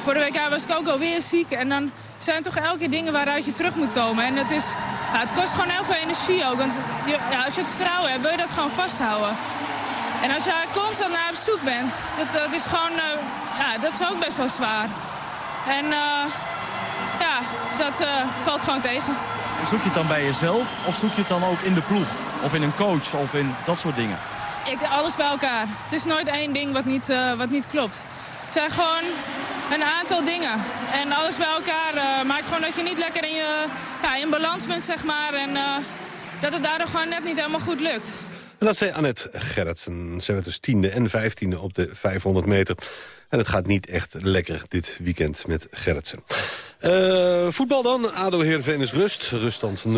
Voor de WK was ik ook alweer ziek. En dan zijn toch elke keer dingen waaruit je terug moet komen. En het, is, ja, het kost gewoon heel veel energie ook. Want ja, als je het vertrouwen hebt, wil je dat gewoon vasthouden. En als je constant naar op zoek bent, dat, dat is gewoon, uh, ja, dat is ook best wel zwaar. En uh, ja, dat uh, valt gewoon tegen. Zoek je het dan bij jezelf of zoek je het dan ook in de ploeg? Of in een coach of in dat soort dingen? Ik, alles bij elkaar. Het is nooit één ding wat niet, wat niet klopt. Het zijn gewoon een aantal dingen. En alles bij elkaar uh, maakt gewoon dat je niet lekker in, je, ja, in balans bent, zeg maar. En uh, dat het daardoor gewoon net niet helemaal goed lukt. En dat zei Annette Gerritsen. Ze werd dus tiende en vijftiende op de 500 meter. En het gaat niet echt lekker dit weekend met Gerritsen. Uh, voetbal dan. ADO Heerenveen is rust. Ruststand 0-0.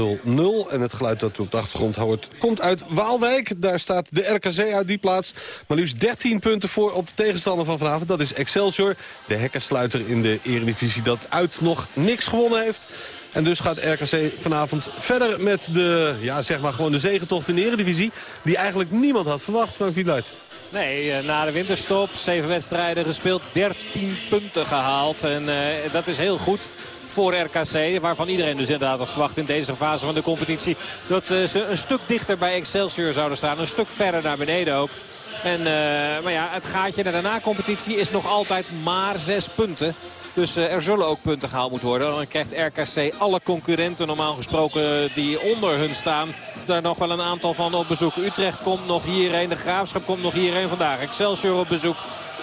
En het geluid dat u op de achtergrond hoort komt uit Waalwijk. Daar staat de RKC uit die plaats. Maar liefst 13 punten voor op de tegenstander van vanavond. Dat is Excelsior. De hekkensluiter in de Eredivisie dat uit nog niks gewonnen heeft. En dus gaat RKC vanavond verder met de, ja, zeg maar gewoon de zegentocht in de Eredivisie. Die eigenlijk niemand had verwacht, Frank Wieluid. Nee, eh, na de winterstop, zeven wedstrijden gespeeld, 13 punten gehaald. En uh, dat is heel goed voor RKC. Waarvan iedereen dus inderdaad had verwacht in deze fase van de competitie. Dat uh, ze een stuk dichter bij Excelsior zouden staan. Een stuk verder naar beneden ook. En, maar ja, het gaatje naar de na-competitie is nog altijd maar zes punten. Dus uh, er zullen ook punten gehaald moeten worden. Dan krijgt RKC alle concurrenten normaal gesproken die onder hun staan. Daar nog wel een aantal van op bezoek. Utrecht komt nog hierheen. De Graafschap komt nog hierheen vandaag. Excelsior op bezoek.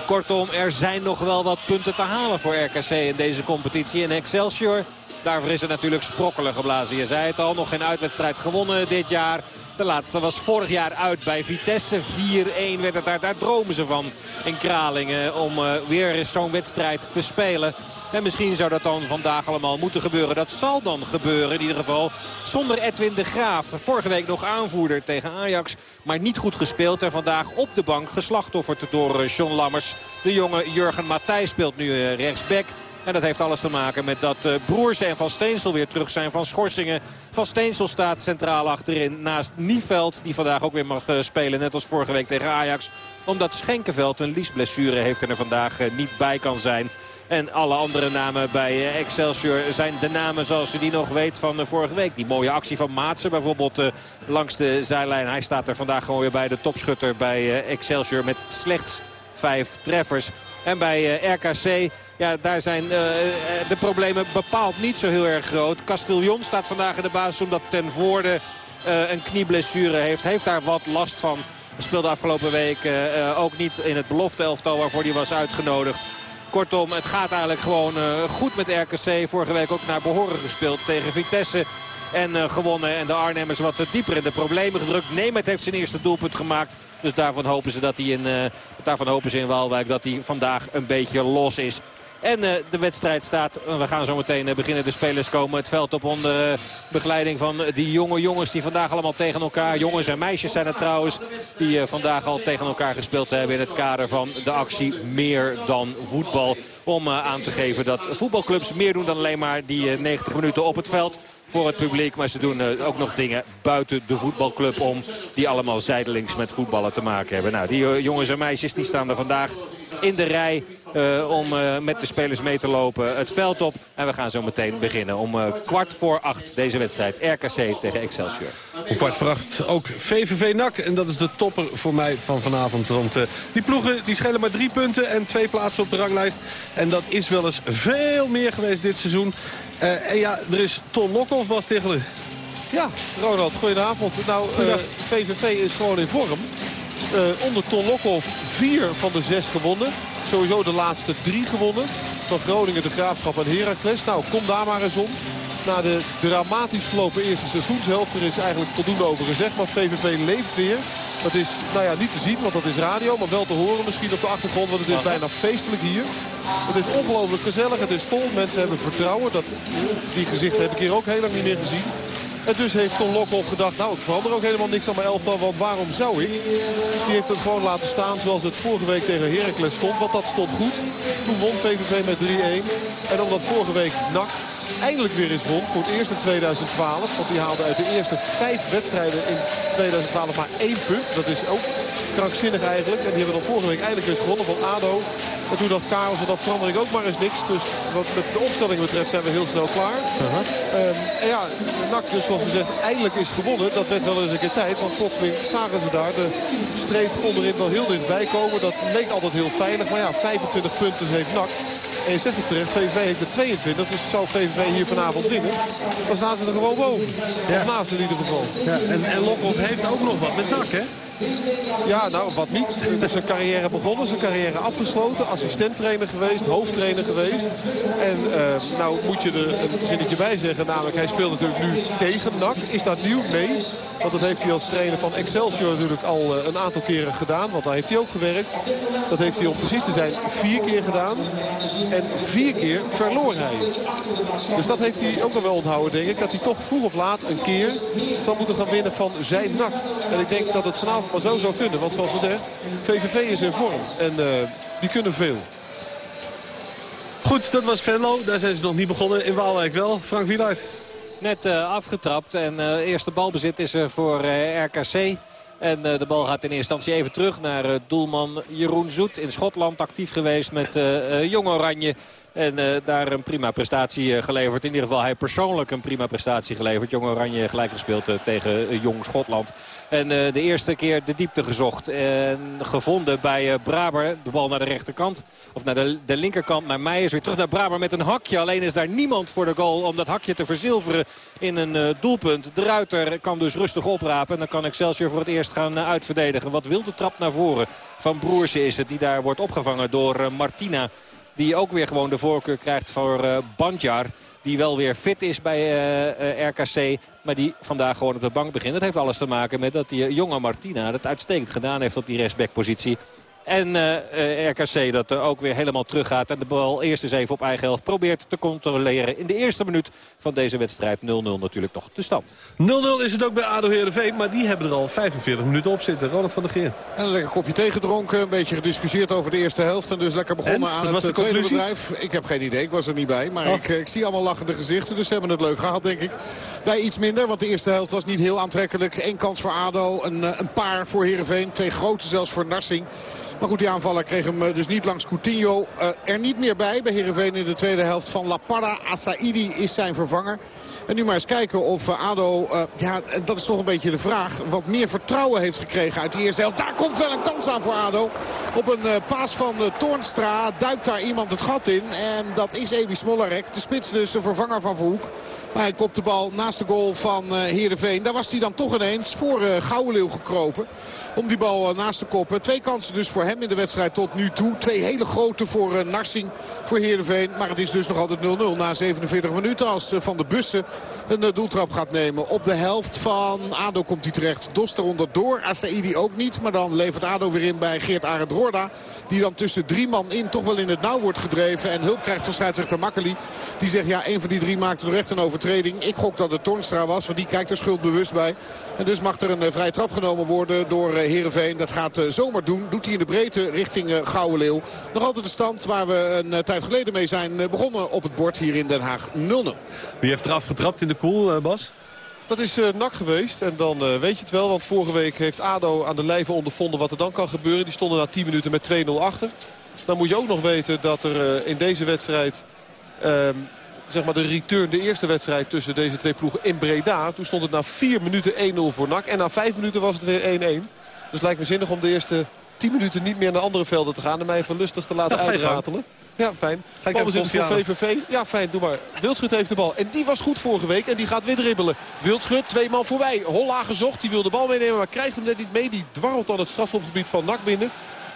Kortom, er zijn nog wel wat punten te halen voor RKC in deze competitie. En Excelsior, daarvoor is het natuurlijk sprokkelen geblazen. Je zei het al, nog geen uitwedstrijd gewonnen dit jaar. De laatste was vorig jaar uit bij Vitesse. 4-1 werd het daar. Daar dromen ze van in Kralingen om uh, weer zo'n wedstrijd te spelen. En misschien zou dat dan vandaag allemaal moeten gebeuren. Dat zal dan gebeuren in ieder geval. Zonder Edwin de Graaf. Vorige week nog aanvoerder tegen Ajax. Maar niet goed gespeeld. En vandaag op de bank geslachtofferd door uh, John Lammers. De jonge Jurgen Matthij speelt nu uh, rechtsback. En dat heeft alles te maken met dat uh, Broers en Van Steensel weer terug zijn van schorsingen. Van Steensel staat centraal achterin naast Nieveld. Die vandaag ook weer mag uh, spelen, net als vorige week tegen Ajax. Omdat Schenkenveld een liesblessure heeft en er vandaag uh, niet bij kan zijn. En alle andere namen bij Excelsior zijn de namen zoals u die nog weet van vorige week. Die mooie actie van Maatsen bijvoorbeeld langs de zijlijn. Hij staat er vandaag gewoon weer bij de topschutter bij Excelsior met slechts vijf treffers. En bij RKC ja, daar zijn uh, de problemen bepaald niet zo heel erg groot. Castillon staat vandaag in de basis omdat ten voorde een knieblessure heeft. Heeft daar wat last van. Speelde afgelopen week ook niet in het belofte waarvoor hij was uitgenodigd. Kortom, het gaat eigenlijk gewoon goed met RKC. Vorige week ook naar behoren gespeeld tegen Vitesse. En gewonnen. En de Arnhemmers wat dieper in de problemen gedrukt. Nemet heeft zijn eerste doelpunt gemaakt. Dus daarvan hopen ze, dat hij in, daarvan hopen ze in Waalwijk dat hij vandaag een beetje los is. En uh, de wedstrijd staat, we gaan zo meteen uh, beginnen. De spelers komen het veld op onder begeleiding van die jonge jongens die vandaag allemaal tegen elkaar... jongens en meisjes zijn het trouwens, die vandaag al tegen elkaar gespeeld hebben... in het kader van de actie Meer dan Voetbal. Om aan te geven dat voetbalclubs meer doen dan alleen maar die 90 minuten op het veld voor het publiek. Maar ze doen uh, ook nog dingen buiten de voetbalclub om. Die allemaal zijdelings met voetballen te maken hebben. Nou, die uh, jongens en meisjes die staan er vandaag in de rij. Uh, om met de spelers mee te lopen het veld op. En we gaan zo meteen beginnen om kwart voor acht deze wedstrijd. RKC tegen Excelsior. Om kwart voor acht ook VVV NAC. En dat is de topper voor mij van vanavond. Want die ploegen die schelen maar drie punten en twee plaatsen op de ranglijst. En dat is wel eens veel meer geweest dit seizoen. Uh, en ja, er is Ton Lokhoff, Bas Tichelen. Ja, Ronald, goedenavond. Nou, uh, eh, VVV is gewoon in vorm. Uh, onder Ton Lokhoff vier van de zes gewonnen. Sowieso de laatste drie gewonnen. Van Groningen, de Graafschap en Heracles. Nou, kom daar maar eens om. Na de dramatisch verlopen eerste seizoenshelft. Er is eigenlijk voldoende over gezegd. Maar VVV leeft weer. Dat is nou ja, niet te zien, want dat is radio. Maar wel te horen misschien op de achtergrond. Want het is bijna feestelijk hier. Het is ongelooflijk gezellig. Het is vol. Mensen hebben vertrouwen. Dat, die gezichten heb ik hier ook heel lang niet meer gezien. En dus heeft Ton Lokhoff gedacht, nou ik verander ook helemaal niks aan mijn elftal. Want waarom zou ik? Die heeft het gewoon laten staan zoals het vorige week tegen Heracles stond. Want dat stond goed. Toen won VVV met 3-1. En omdat vorige week NAC eindelijk weer eens won. Voor het eerst in 2012. Want die haalde uit de eerste vijf wedstrijden in 2012 maar één punt. Dat is ook krankzinnig eigenlijk. En die hebben dan vorige week eindelijk eens gewonnen van ADO. En toen dacht Karels, dat verander ik ook maar eens niks. Dus wat de opstelling betreft zijn we heel snel klaar. Uh -huh. um, en ja, NAC dus zoals gezegd eindelijk is gewonnen. Dat werd wel eens een keer tijd. Want plotseling zagen ze daar de streep onderin wel heel dichtbij komen. Dat leek altijd heel veilig. Maar ja, 25 punten heeft NAC. En je zegt het terecht, VVV heeft er 22. Dus zou VVV hier vanavond winnen, dan staan ze er gewoon boven. Ja. Of naast in ieder geval. Ja, en, en Lokhoff heeft ook nog wat met NAC, hè? Ja, nou, wat niet. Dus zijn carrière begonnen, zijn carrière afgesloten. Assistenttrainer geweest, hoofdtrainer geweest. En uh, nou moet je er een zinnetje bij zeggen. Namelijk, hij speelt natuurlijk nu tegen NAC. Is dat nieuw? Nee. Want dat heeft hij als trainer van Excelsior natuurlijk al uh, een aantal keren gedaan. Want daar heeft hij ook gewerkt. Dat heeft hij om precies te zijn vier keer gedaan. En vier keer verloor hij. Dus dat heeft hij ook nog wel onthouden, denk ik. Dat hij toch vroeg of laat een keer zal moeten gaan winnen van zijn NAC. En ik denk dat het vanavond maar zo zou kunnen. Want zoals gezegd, VVV is in vorm. En uh, die kunnen veel. Goed, dat was Venlo. Daar zijn ze nog niet begonnen. In Waalwijk wel. Frank Wieluid. Net uh, afgetrapt. En uh, eerste balbezit is er voor RKC. En uh, de bal gaat in eerste instantie even terug naar uh, doelman Jeroen Zoet. In Schotland actief geweest met uh, Jong Oranje. En uh, daar een prima prestatie uh, geleverd. In ieder geval hij persoonlijk een prima prestatie geleverd. Jong Oranje gelijk gespeeld uh, tegen Jong Schotland. En de eerste keer de diepte gezocht. En gevonden bij Braber. De bal naar de rechterkant. Of naar de, de linkerkant. Naar Meijers. Weer terug naar Braber met een hakje. Alleen is daar niemand voor de goal om dat hakje te verzilveren in een doelpunt. De Ruiter kan dus rustig oprapen. En dan kan Excelsior voor het eerst gaan uitverdedigen. Wat wil de trap naar voren van Broersen is het. Die daar wordt opgevangen door Martina. Die ook weer gewoon de voorkeur krijgt voor uh, Bandjar. Die wel weer fit is bij uh, uh, RKC. Maar die vandaag gewoon op de bank begint. Dat heeft alles te maken met dat die jonge Martina het uitstekend gedaan heeft op die rechtsbackpositie. En uh, RKC dat er ook weer helemaal teruggaat. En de bal eerst eens even op eigen helft probeert te controleren. In de eerste minuut van deze wedstrijd 0-0 natuurlijk nog de stand. 0-0 is het ook bij ADO Heerenveen. Maar die hebben er al 45 minuten op zitten. Ronald van der Geer. En een lekker kopje thee gedronken. Een beetje gediscussieerd over de eerste helft. En dus lekker begonnen aan het tweede bedrijf. Ik heb geen idee. Ik was er niet bij. Maar oh. ik, ik, zie allemaal lachende gezichten. Dus ze hebben het leuk gehad denk ik. Wij iets minder. Want de eerste helft was niet heel aantrekkelijk. Eén kans voor ADO. Een, een paar voor Heerenveen. Twee grote zelfs voor Narsing. Maar goed, die aanvaller kreeg hem dus niet langs Coutinho. Uh, er niet meer bij bij Heerenveen in de tweede helft van La Parra. Asaidi is zijn vervanger. En nu maar eens kijken of ADO, uh, ja, dat is toch een beetje de vraag... wat meer vertrouwen heeft gekregen uit de eerste helft. Daar komt wel een kans aan voor ADO. Op een paas van Toornstra duikt daar iemand het gat in. En dat is Ebi Smollarek, de spits dus, de vervanger van Verhoek. Maar hij kopt de bal naast de goal van Heerenveen. Daar was hij dan toch ineens voor Gouwenleeuw gekropen. Om die bal naast te koppen. Twee kansen dus voor hem. in de wedstrijd tot nu toe. Twee hele grote voor Narsing, voor Heerenveen. Maar het is dus nog altijd 0-0 na 47 minuten. Als Van de Bussen een doeltrap gaat nemen. Op de helft van ADO komt hij terecht. Dos eronder door. Asaidi ook niet. Maar dan levert ADO weer in bij Geert Arend Roorda. Die dan tussen drie man in toch wel in het nauw wordt gedreven. En hulp krijgt van scheidsrechter Makkeli. Die zegt ja, een van die drie maakte recht een overtreding. Ik gok dat het Tornstra was. Want die kijkt er schuldbewust bij. En dus mag er een eh, vrije trap genomen worden door Herenveen. Dat gaat zomaar doen. Doet hij in de breedte richting Gouden Leeuw. Nog altijd de stand waar we een tijd geleden mee zijn begonnen op het bord hier in Den Haag 0-0. Wie heeft eraf getrapt in de koel, Bas? Dat is uh, nak geweest en dan uh, weet je het wel. Want vorige week heeft ADO aan de lijve ondervonden wat er dan kan gebeuren. Die stonden na 10 minuten met 2-0 achter. Dan moet je ook nog weten dat er uh, in deze wedstrijd... Ehm, zeg maar de return, de eerste wedstrijd tussen deze twee ploegen in Breda. Toen stond het na 4 minuten 1-0 voor NAC. En na 5 minuten was het weer 1-1. Dus het lijkt me zinnig om de eerste 10 minuten niet meer naar andere velden te gaan. En mij even lustig te laten uitratelen. Ja, fijn. Balbezit voor VVV. Ja, fijn. Doe maar. Wildschut heeft de bal. En die was goed vorige week. En die gaat weer dribbelen. Wildschut, twee man voorbij. Holla gezocht. Die wil de bal meenemen, maar krijgt hem net niet mee. Die dwarrelt dan het strafopgebied van Nak binnen.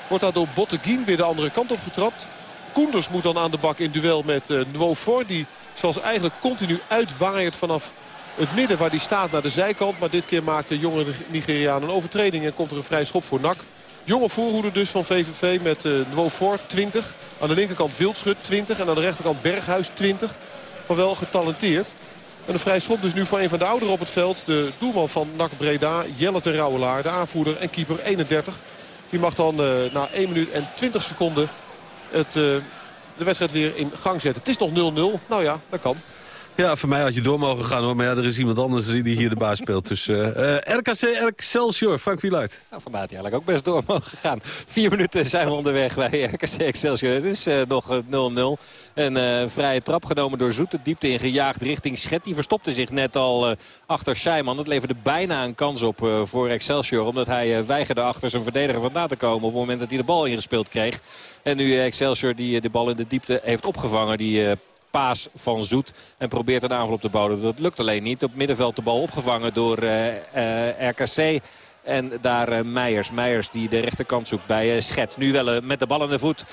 Wordt daar door Botteguin weer de andere kant op getrapt. Koenders moet dan aan de bak in duel met uh, Nwofor. Die zoals eigenlijk continu uitwaaiert vanaf het midden waar die staat naar de zijkant. Maar dit keer maakt de jonge Nigeriaan een overtreding. En komt er een vrij schop voor Nak. Jonge voorhoede dus van VVV met uh, Nwofor 20. Aan de linkerkant Wildschut 20. En aan de rechterkant Berghuis 20. Maar wel getalenteerd. En een vrij schop dus nu voor een van de ouderen op het veld. De doelman van NAC Breda, Jelle ter Rauwelaar. De aanvoerder en keeper 31. Die mag dan uh, na 1 minuut en 20 seconden het, uh, de wedstrijd weer in gang zetten. Het is nog 0-0. Nou ja, dat kan. Ja, voor mij had je door mogen gaan hoor. Maar ja, er is iemand anders die hier de baas speelt. Dus uh, uh, RKC Excelsior, Frank Wieluid. Nou, voor mij hij eigenlijk ook best door mogen gaan. Vier minuten zijn we onderweg bij RKC Excelsior. Het is uh, nog 0-0. Een vrije trap genomen door Zoet. De diepte ingejaagd richting Schet. Die verstopte zich net al achter Scheiman. Dat leverde bijna een kans op voor Excelsior. Omdat hij weigerde achter zijn verdediger vandaan te komen. Op het moment dat hij de bal ingespeeld kreeg. En nu Excelsior die de bal in de diepte heeft opgevangen. Die paas van Zoet. En probeert een aanval op te bouwen. Dat lukt alleen niet. Op middenveld de bal opgevangen door uh, uh, RKC. En daar uh, Meijers. Meijers die de rechterkant zoekt bij Schet. Nu wel met de bal in de voet.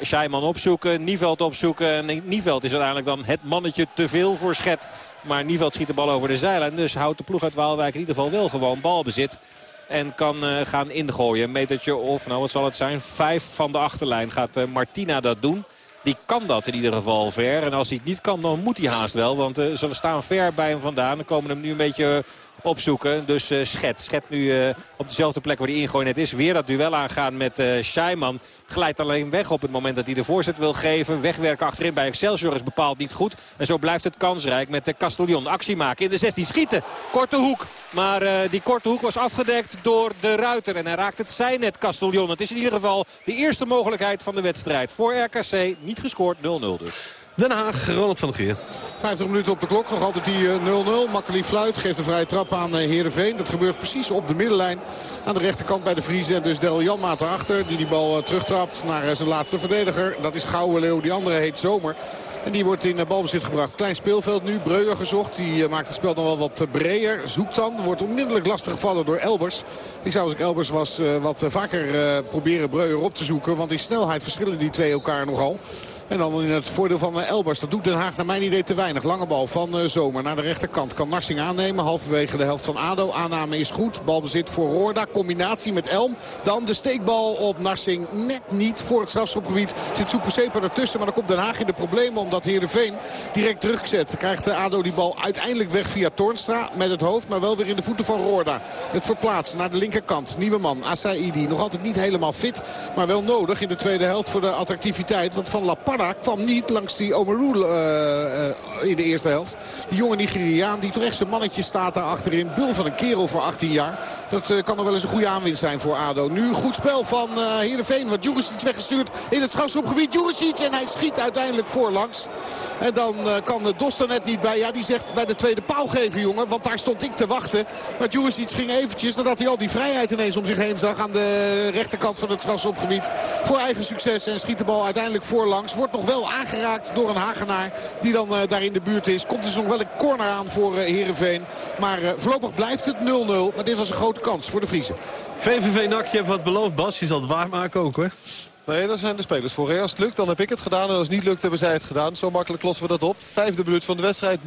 Scheiman opzoeken. Nieveld opzoeken. En is uiteindelijk dan het mannetje te veel voor Schet. Maar Nieveld schiet de bal over de zijlijn. Dus houdt de ploeg uit Waalwijk in ieder geval wel gewoon balbezit. En kan gaan ingooien. Een metertje of, nou wat zal het zijn, vijf van de achterlijn gaat Martina dat doen. Die kan dat in ieder geval ver. En als hij het niet kan, dan moet hij haast wel. Want uh, ze staan ver bij hem vandaan. Dan komen hem nu een beetje opzoeken. Dus uh, Schet. Schet nu uh, op dezelfde plek waar hij ingooien net is. Weer dat duel aangaan met uh, Scheiman. Glijdt alleen weg op het moment dat hij de voorzet wil geven. Wegwerken achterin bij Excelsior is bepaald niet goed. En zo blijft het kansrijk met de Castellon. Actie maken in de 16. Schieten. Korte hoek. Maar die korte hoek was afgedekt door de ruiter. En hij raakt het zijnet Castellon. Het is in ieder geval de eerste mogelijkheid van de wedstrijd. Voor RKC niet gescoord 0-0 dus. Den Haag, Ronald van der Geer. 50 minuten op de klok, nog altijd die 0-0. Uh, Makkeli fluit, geeft een vrije trap aan uh, Heerenveen. Dat gebeurt precies op de middenlijn aan de rechterkant bij de Vriezen. En dus Del Janmaat erachter, die die bal uh, terugtrapt naar zijn laatste verdediger. Dat is Gouwe Leeuw, die andere heet Zomer. En die wordt in balbezit gebracht. Klein speelveld nu, Breuer gezocht. Die maakt het spel nog wel wat breder. Zoekt dan, wordt onmiddellijk lastig gevallen door Elbers. Ik zou als ik Elbers was wat vaker proberen Breuer op te zoeken. Want in snelheid verschillen die twee elkaar nogal. En dan in het voordeel van Elbers. Dat doet Den Haag naar mijn idee te weinig. Lange bal van Zomer naar de rechterkant. Kan Narsing aannemen. Halverwege de helft van ADO. Aanname is goed. Balbezit voor Roorda. Combinatie met Elm. Dan de steekbal op Narsing. Net niet voor het strafschopgebied. Zit Soepersepa ertussen. Maar dan komt Den Haag in de problemen. Omdat Heerenveen direct terugzet. Krijgt ADO die bal uiteindelijk weg via Toornstra. Met het hoofd. Maar wel weer in de voeten van Roorda. Het verplaatsen naar de linkerkant. Nieuwe man. Asaidi. Nog altijd niet helemaal fit. Maar wel nodig in de tweede helft voor de attractiviteit. Want van La Parra kwam niet langs die Omeru uh, uh, in de eerste helft. Die jonge Nigeriaan die toch echt zijn mannetje staat daar achterin. Bul van een kerel voor 18 jaar. Dat uh, kan nog wel eens een goede aanwinst zijn voor ADO. Nu goed spel van uh, Heerenveen. Wat Juricic weggestuurd in het strafschopgebied. Juricic en hij schiet uiteindelijk voorlangs. En dan uh, kan Dos er net niet bij. Ja, die zegt bij de tweede paal geven, jongen. Want daar stond ik te wachten. Maar Juricic ging eventjes, nadat hij al die vrijheid ineens om zich heen zag... aan de rechterkant van het strafschopgebied. Voor eigen succes en schiet de bal uiteindelijk voorlangs. Wordt nog wel aangeraakt door een Hagenaar die dan uh, daar in de buurt is. Komt dus nog wel een corner aan voor uh, Heerenveen. Maar voorlopig blijft het 0-0. Maar dit was een grote kans voor de Vriezen. VVV NAC, je hebt wat beloofd, Bas. Je zal het waarmaken ook, hoor. Nee, daar zijn de spelers voor. Als het lukt, dan heb ik het gedaan. En als het niet lukt, hebben zij het gedaan. Zo makkelijk lossen we dat op. Vijfde minuut van de wedstrijd, 0-0.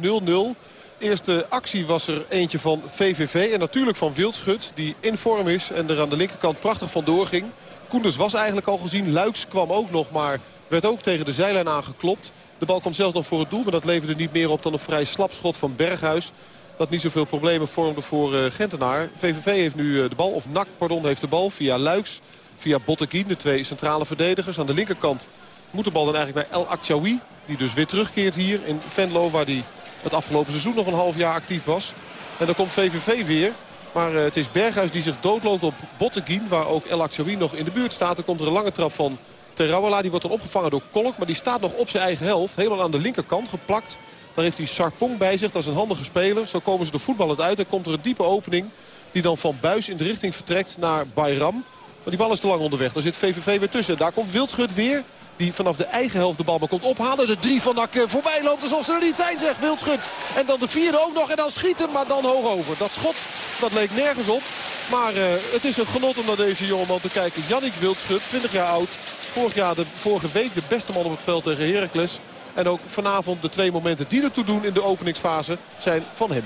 Eerste actie was er eentje van VVV. En natuurlijk van Wildschut, die in vorm is. En er aan de linkerkant prachtig vandoor ging. Koenders was eigenlijk al gezien. Luiks kwam ook nog, maar werd ook tegen de zijlijn aangeklopt. De bal kwam zelfs nog voor het doel. Maar dat leverde niet meer op dan een vrij slap schot van Berghuis. Dat niet zoveel problemen vormde voor uh, Gentenaar. VVV heeft nu uh, de bal, of NAC, pardon, heeft de bal via Luiks. Via Botteguin, de twee centrale verdedigers. Aan de linkerkant moet de bal dan eigenlijk naar El Akshawi. Die dus weer terugkeert hier in Venlo, waar hij het afgelopen seizoen nog een half jaar actief was. En dan komt VVV weer. Maar uh, het is Berghuis die zich doodloopt op Botteguin, waar ook El Akshawi nog in de buurt staat. Dan komt er een lange trap van Terrawala. Die wordt dan opgevangen door Kolk, maar die staat nog op zijn eigen helft. Helemaal aan de linkerkant geplakt. Daar heeft hij Sarpong bij zich, dat is een handige speler. Zo komen ze de voetballend uit. En komt er een diepe opening die dan van Buis in de richting vertrekt naar Bayram. Maar die bal is te lang onderweg. Daar zit VVV weer tussen. Daar komt Wildschut weer. Die vanaf de eigen helft de bal maar komt ophalen. De drie van Nak voorbij loopt alsof ze er niet zijn, zegt Wildschut. En dan de vierde ook nog en dan schieten, maar dan hoog over. Dat schot, dat leek nergens op. Maar uh, het is een genot om naar deze jongeman te kijken. Jannik Wildschut, 20 jaar oud. Vorig jaar, de, vorige week de beste man op het veld tegen Heracles. En ook vanavond de twee momenten die ertoe doen in de openingsfase zijn van hem.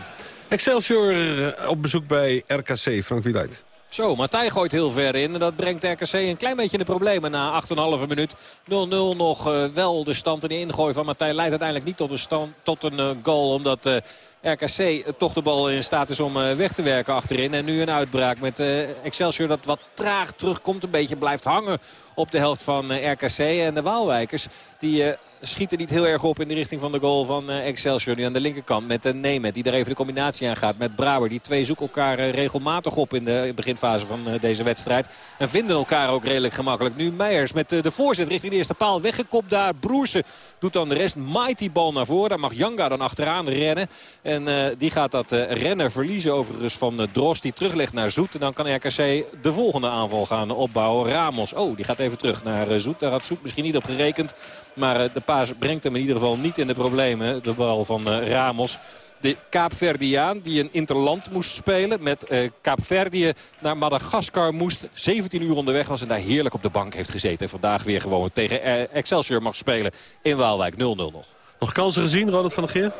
Excelsior op bezoek bij RKC, Frank Wieluid. Zo, Matthij gooit heel ver in. En dat brengt RKC een klein beetje in de problemen na 8,5 minuut. 0-0 nog uh, wel de stand in de ingooi van Matthij leidt uiteindelijk niet tot een, stand, tot een uh, goal. Omdat uh, RKC toch de bal in staat is om weg te werken achterin. En nu een uitbraak met Excelsior dat wat traag terugkomt. Een beetje blijft hangen op de helft van RKC. En de Waalwijkers die schieten niet heel erg op in de richting van de goal van uh, Excelsior. Nu aan de linkerkant met uh, Nemet die er even de combinatie aan gaat met Brouwer. Die twee zoeken elkaar uh, regelmatig op in de beginfase van deze wedstrijd. En vinden elkaar ook redelijk gemakkelijk. Nu Meijers met de voorzet richting de eerste paal weggekopt daar. Broersen doet dan de rest. Die bal naar voren. Daar mag Janga dan achteraan rennen. En die gaat dat rennen verliezen overigens van Dros. Die teruglegt naar Zoet. En dan kan RKC de volgende aanval gaan opbouwen. Ramos. Oh, die gaat even terug naar Zoet. Daar had Zoet misschien niet op gerekend. Maar de paas brengt hem in ieder geval niet in de problemen. De bal van Ramos. De Kaapverdiaan die een interland moest spelen. Met uh, Kaapverdië naar Madagaskar moest. 17 uur onderweg was en daar heerlijk op de bank heeft gezeten. En vandaag weer gewoon tegen Excelsior mag spelen in Waalwijk. 0-0 nog. Nog kansen gezien, Ronald van der Geer?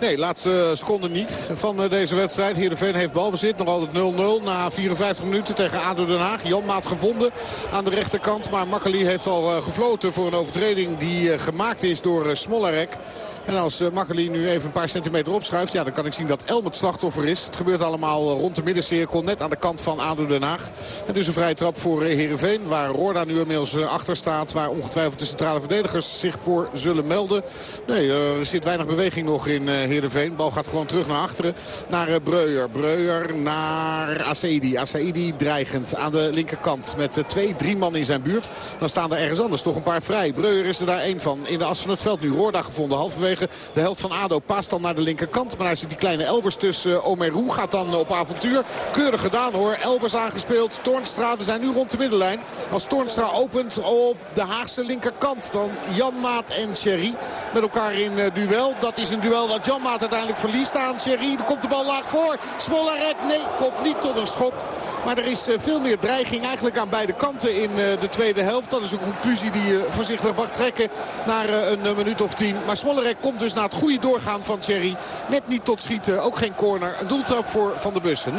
Nee, laatste seconde niet van deze wedstrijd. Heerenveen heeft balbezit. Nog altijd 0-0 na 54 minuten tegen ADO Den Haag. Jan Maat gevonden aan de rechterkant. Maar Makkeli heeft al gefloten voor een overtreding die gemaakt is door Smollarek. En als uh, nu even een paar centimeter opschuift... Ja, dan kan ik zien dat Elm het slachtoffer is. Het gebeurt allemaal uh, rond de middencirkel. Net aan de kant van ADO Den Haag. En dus een vrije trap voor uh, Heerenveen. Waar Roorda nu inmiddels achter staat. Waar ongetwijfeld de centrale verdedigers zich voor zullen melden. Nee, er zit weinig beweging nog in Heerenveen. Bal gaat gewoon terug naar achteren. Naar Breuer. Breuer naar Asaidi. Asaidi dreigend aan de linkerkant. Met twee, drie man in zijn buurt. Dan staan er ergens anders toch een paar vrij. Breuer is er daar één van. In de as van het veld nu. Roorda gevonden. Halverwege de helft van ADO paast dan naar de linkerkant. Maar daar zit die kleine Elbers tussen. Omeru gaat dan op avontuur. Keurig gedaan hoor. Elbers aangespeeld. Toornstra, we zijn nu rond de middenlijn. Als Toornstra opent op de Haagse linkerkant. Dan Janmaat en Sherry met elkaar in duel. Dat is een duel wat Janmaat uiteindelijk verliest aan Sherry. Er komt de bal laag voor. Smollarek, nee, komt niet tot een schot. Maar er is veel meer dreiging eigenlijk aan beide kanten in de tweede helft. Dat is een conclusie die je voorzichtig mag trekken naar een minuut of tien. Maar Smollarek komt dus na het goede doorgaan van Thierry. Net niet tot schieten, ook geen corner. Een doeltrap voor Van der Bussen, 0-0.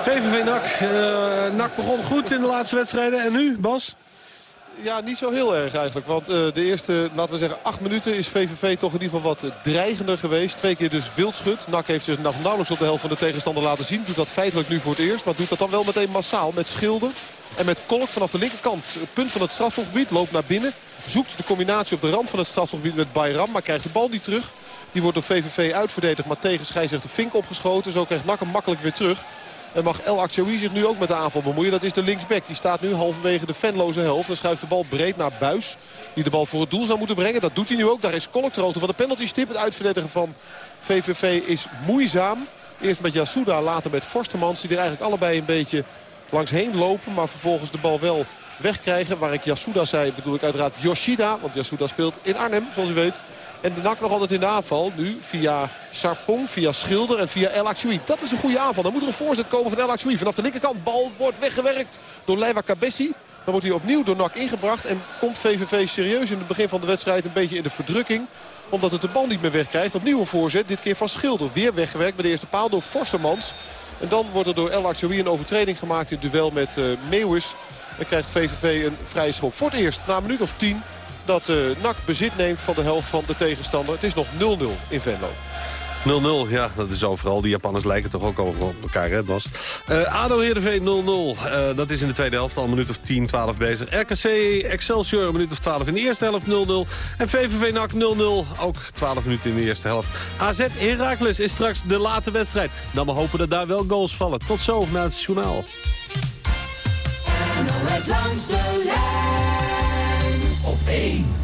VVV NAC. Uh, NAC begon goed in de laatste wedstrijden. En nu, Bas? Ja, niet zo heel erg eigenlijk. Want uh, de eerste, laten we zeggen, acht minuten is VVV toch in ieder geval wat dreigender geweest. Twee keer dus wildschut. NAC heeft zich nog nauwelijks op de helft van de tegenstander laten zien. Doet dat feitelijk nu voor het eerst. Maar doet dat dan wel meteen massaal met Schilder. En met Kolk vanaf de linkerkant. Punt van het strafgebied. Loopt naar binnen. Zoekt de combinatie op de rand van het strafgebied met Bayram. Maar krijgt de bal niet terug. Die wordt door VVV uitverdedigd. Maar tegen scheidsrechter Fink opgeschoten. Zo krijgt NAC hem makkelijk weer terug. En mag El Akshoui zich nu ook met de aanval bemoeien. Dat is de linksback. Die staat nu halverwege de fanloze helft. Dan schuift de bal breed naar Buis. Die de bal voor het doel zou moeten brengen. Dat doet hij nu ook. Daar is Kolk van de penalty stip. Het uitverdedigen van VVV is moeizaam. Eerst met Yasuda, later met Forstemans. Die er eigenlijk allebei een beetje langs heen lopen. Maar vervolgens de bal wel wegkrijgen. Waar ik Yasuda zei, bedoel ik uiteraard Yoshida. Want Yasuda speelt in Arnhem, zoals u weet. En de NAC nog altijd in aanval. Nu via Sarpong, via Schilder en via El Akshoui. Dat is een goede aanval. Dan moet er een voorzet komen van El Akshoui. Vanaf de linkerkant. Bal wordt weggewerkt door Leiva Cabessi. Dan wordt hij opnieuw door NAC ingebracht. En komt VVV serieus in het begin van de wedstrijd een beetje in de verdrukking. Omdat het de bal niet meer wegkrijgt. Opnieuw een voorzet. Dit keer van Schilder. Weer weggewerkt bij de eerste paal door Forstermans. En dan wordt er door El een overtreding gemaakt in het duel met uh, Meeuwis. En krijgt VVV een vrije schop. Voor het eerst na een minuut of tien dat uh, NAC bezit neemt van de helft van de tegenstander. Het is nog 0-0 in Venlo. 0-0, ja, dat is overal. Die Japanners lijken toch ook over elkaar, hè, Bas? Uh, ADO Heerenveen 0-0. Uh, dat is in de tweede helft al een minuut of 10, 12 bezig. RKC Excelsior een minuut of 12 in de eerste helft 0-0. En VVV NAC 0-0, ook 12 minuten in de eerste helft. AZ Heracles is straks de late wedstrijd. Dan we hopen dat daar wel goals vallen. Tot zo naar het journaal. Langs de lijn op 1.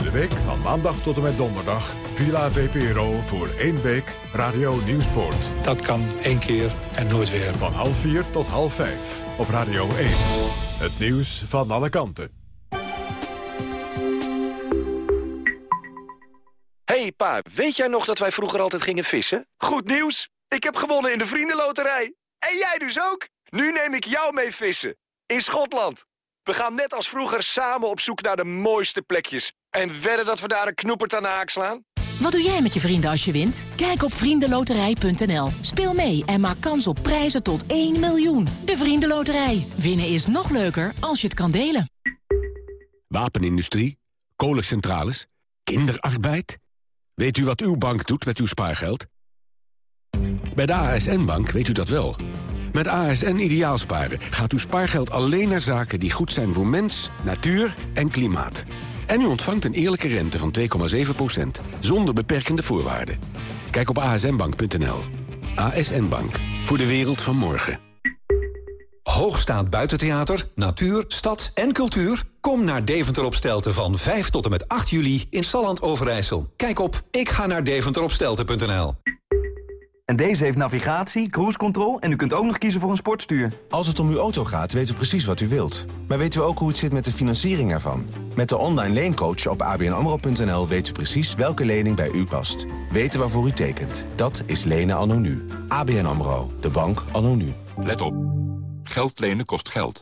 Komende week van maandag tot en met donderdag Villa VPRO voor één week Radio Nieuwsport. Dat kan één keer en nooit weer. Van half vier tot half vijf op Radio 1. Het nieuws van alle kanten. hey pa, weet jij nog dat wij vroeger altijd gingen vissen? Goed nieuws! Ik heb gewonnen in de Vriendenloterij. En jij dus ook? Nu neem ik jou mee vissen. In Schotland. We gaan net als vroeger samen op zoek naar de mooiste plekjes. En wedden dat we daar een knoepert aan de haak slaan? Wat doe jij met je vrienden als je wint? Kijk op vriendenloterij.nl. Speel mee en maak kans op prijzen tot 1 miljoen. De Vriendenloterij. Winnen is nog leuker als je het kan delen. Wapenindustrie, kolencentrales, kinderarbeid. Weet u wat uw bank doet met uw spaargeld? Bij de ASN-bank weet u dat wel. Met ASN Ideaalsparen gaat uw spaargeld alleen naar zaken die goed zijn voor mens, natuur en klimaat. En u ontvangt een eerlijke rente van 2,7% zonder beperkende voorwaarden. Kijk op asnbank.nl. ASN Bank. Voor de wereld van morgen. Hoogstaand buitentheater, natuur, stad en cultuur? Kom naar Deventer op Stelten van 5 tot en met 8 juli in Salland Overijssel. Kijk op ik ga naar. En deze heeft navigatie, cruise control en u kunt ook nog kiezen voor een sportstuur. Als het om uw auto gaat, weet u precies wat u wilt. Maar weet u ook hoe het zit met de financiering ervan? Met de online leencoach op abnamro.nl weet u precies welke lening bij u past. Weten waarvoor u tekent. Dat is lenen anno nu. ABN AMRO. De bank anno nu. Let op. Geld lenen kost geld.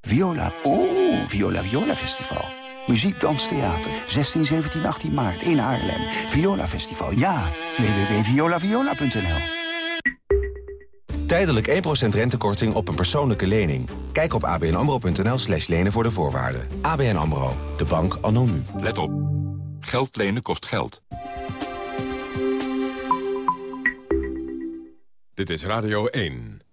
Viola. Oeh, Viola Viola Festival. Muziek, dans, theater. 16, 17, 18 maart in Haarlem. Viola Festival. Ja, www.violaviola.nl Tijdelijk 1% rentekorting op een persoonlijke lening. Kijk op abnamro.nl slash lenen voor de voorwaarden. ABN AMRO. De bank anno nu. Let op. Geld lenen kost geld. Dit is Radio 1.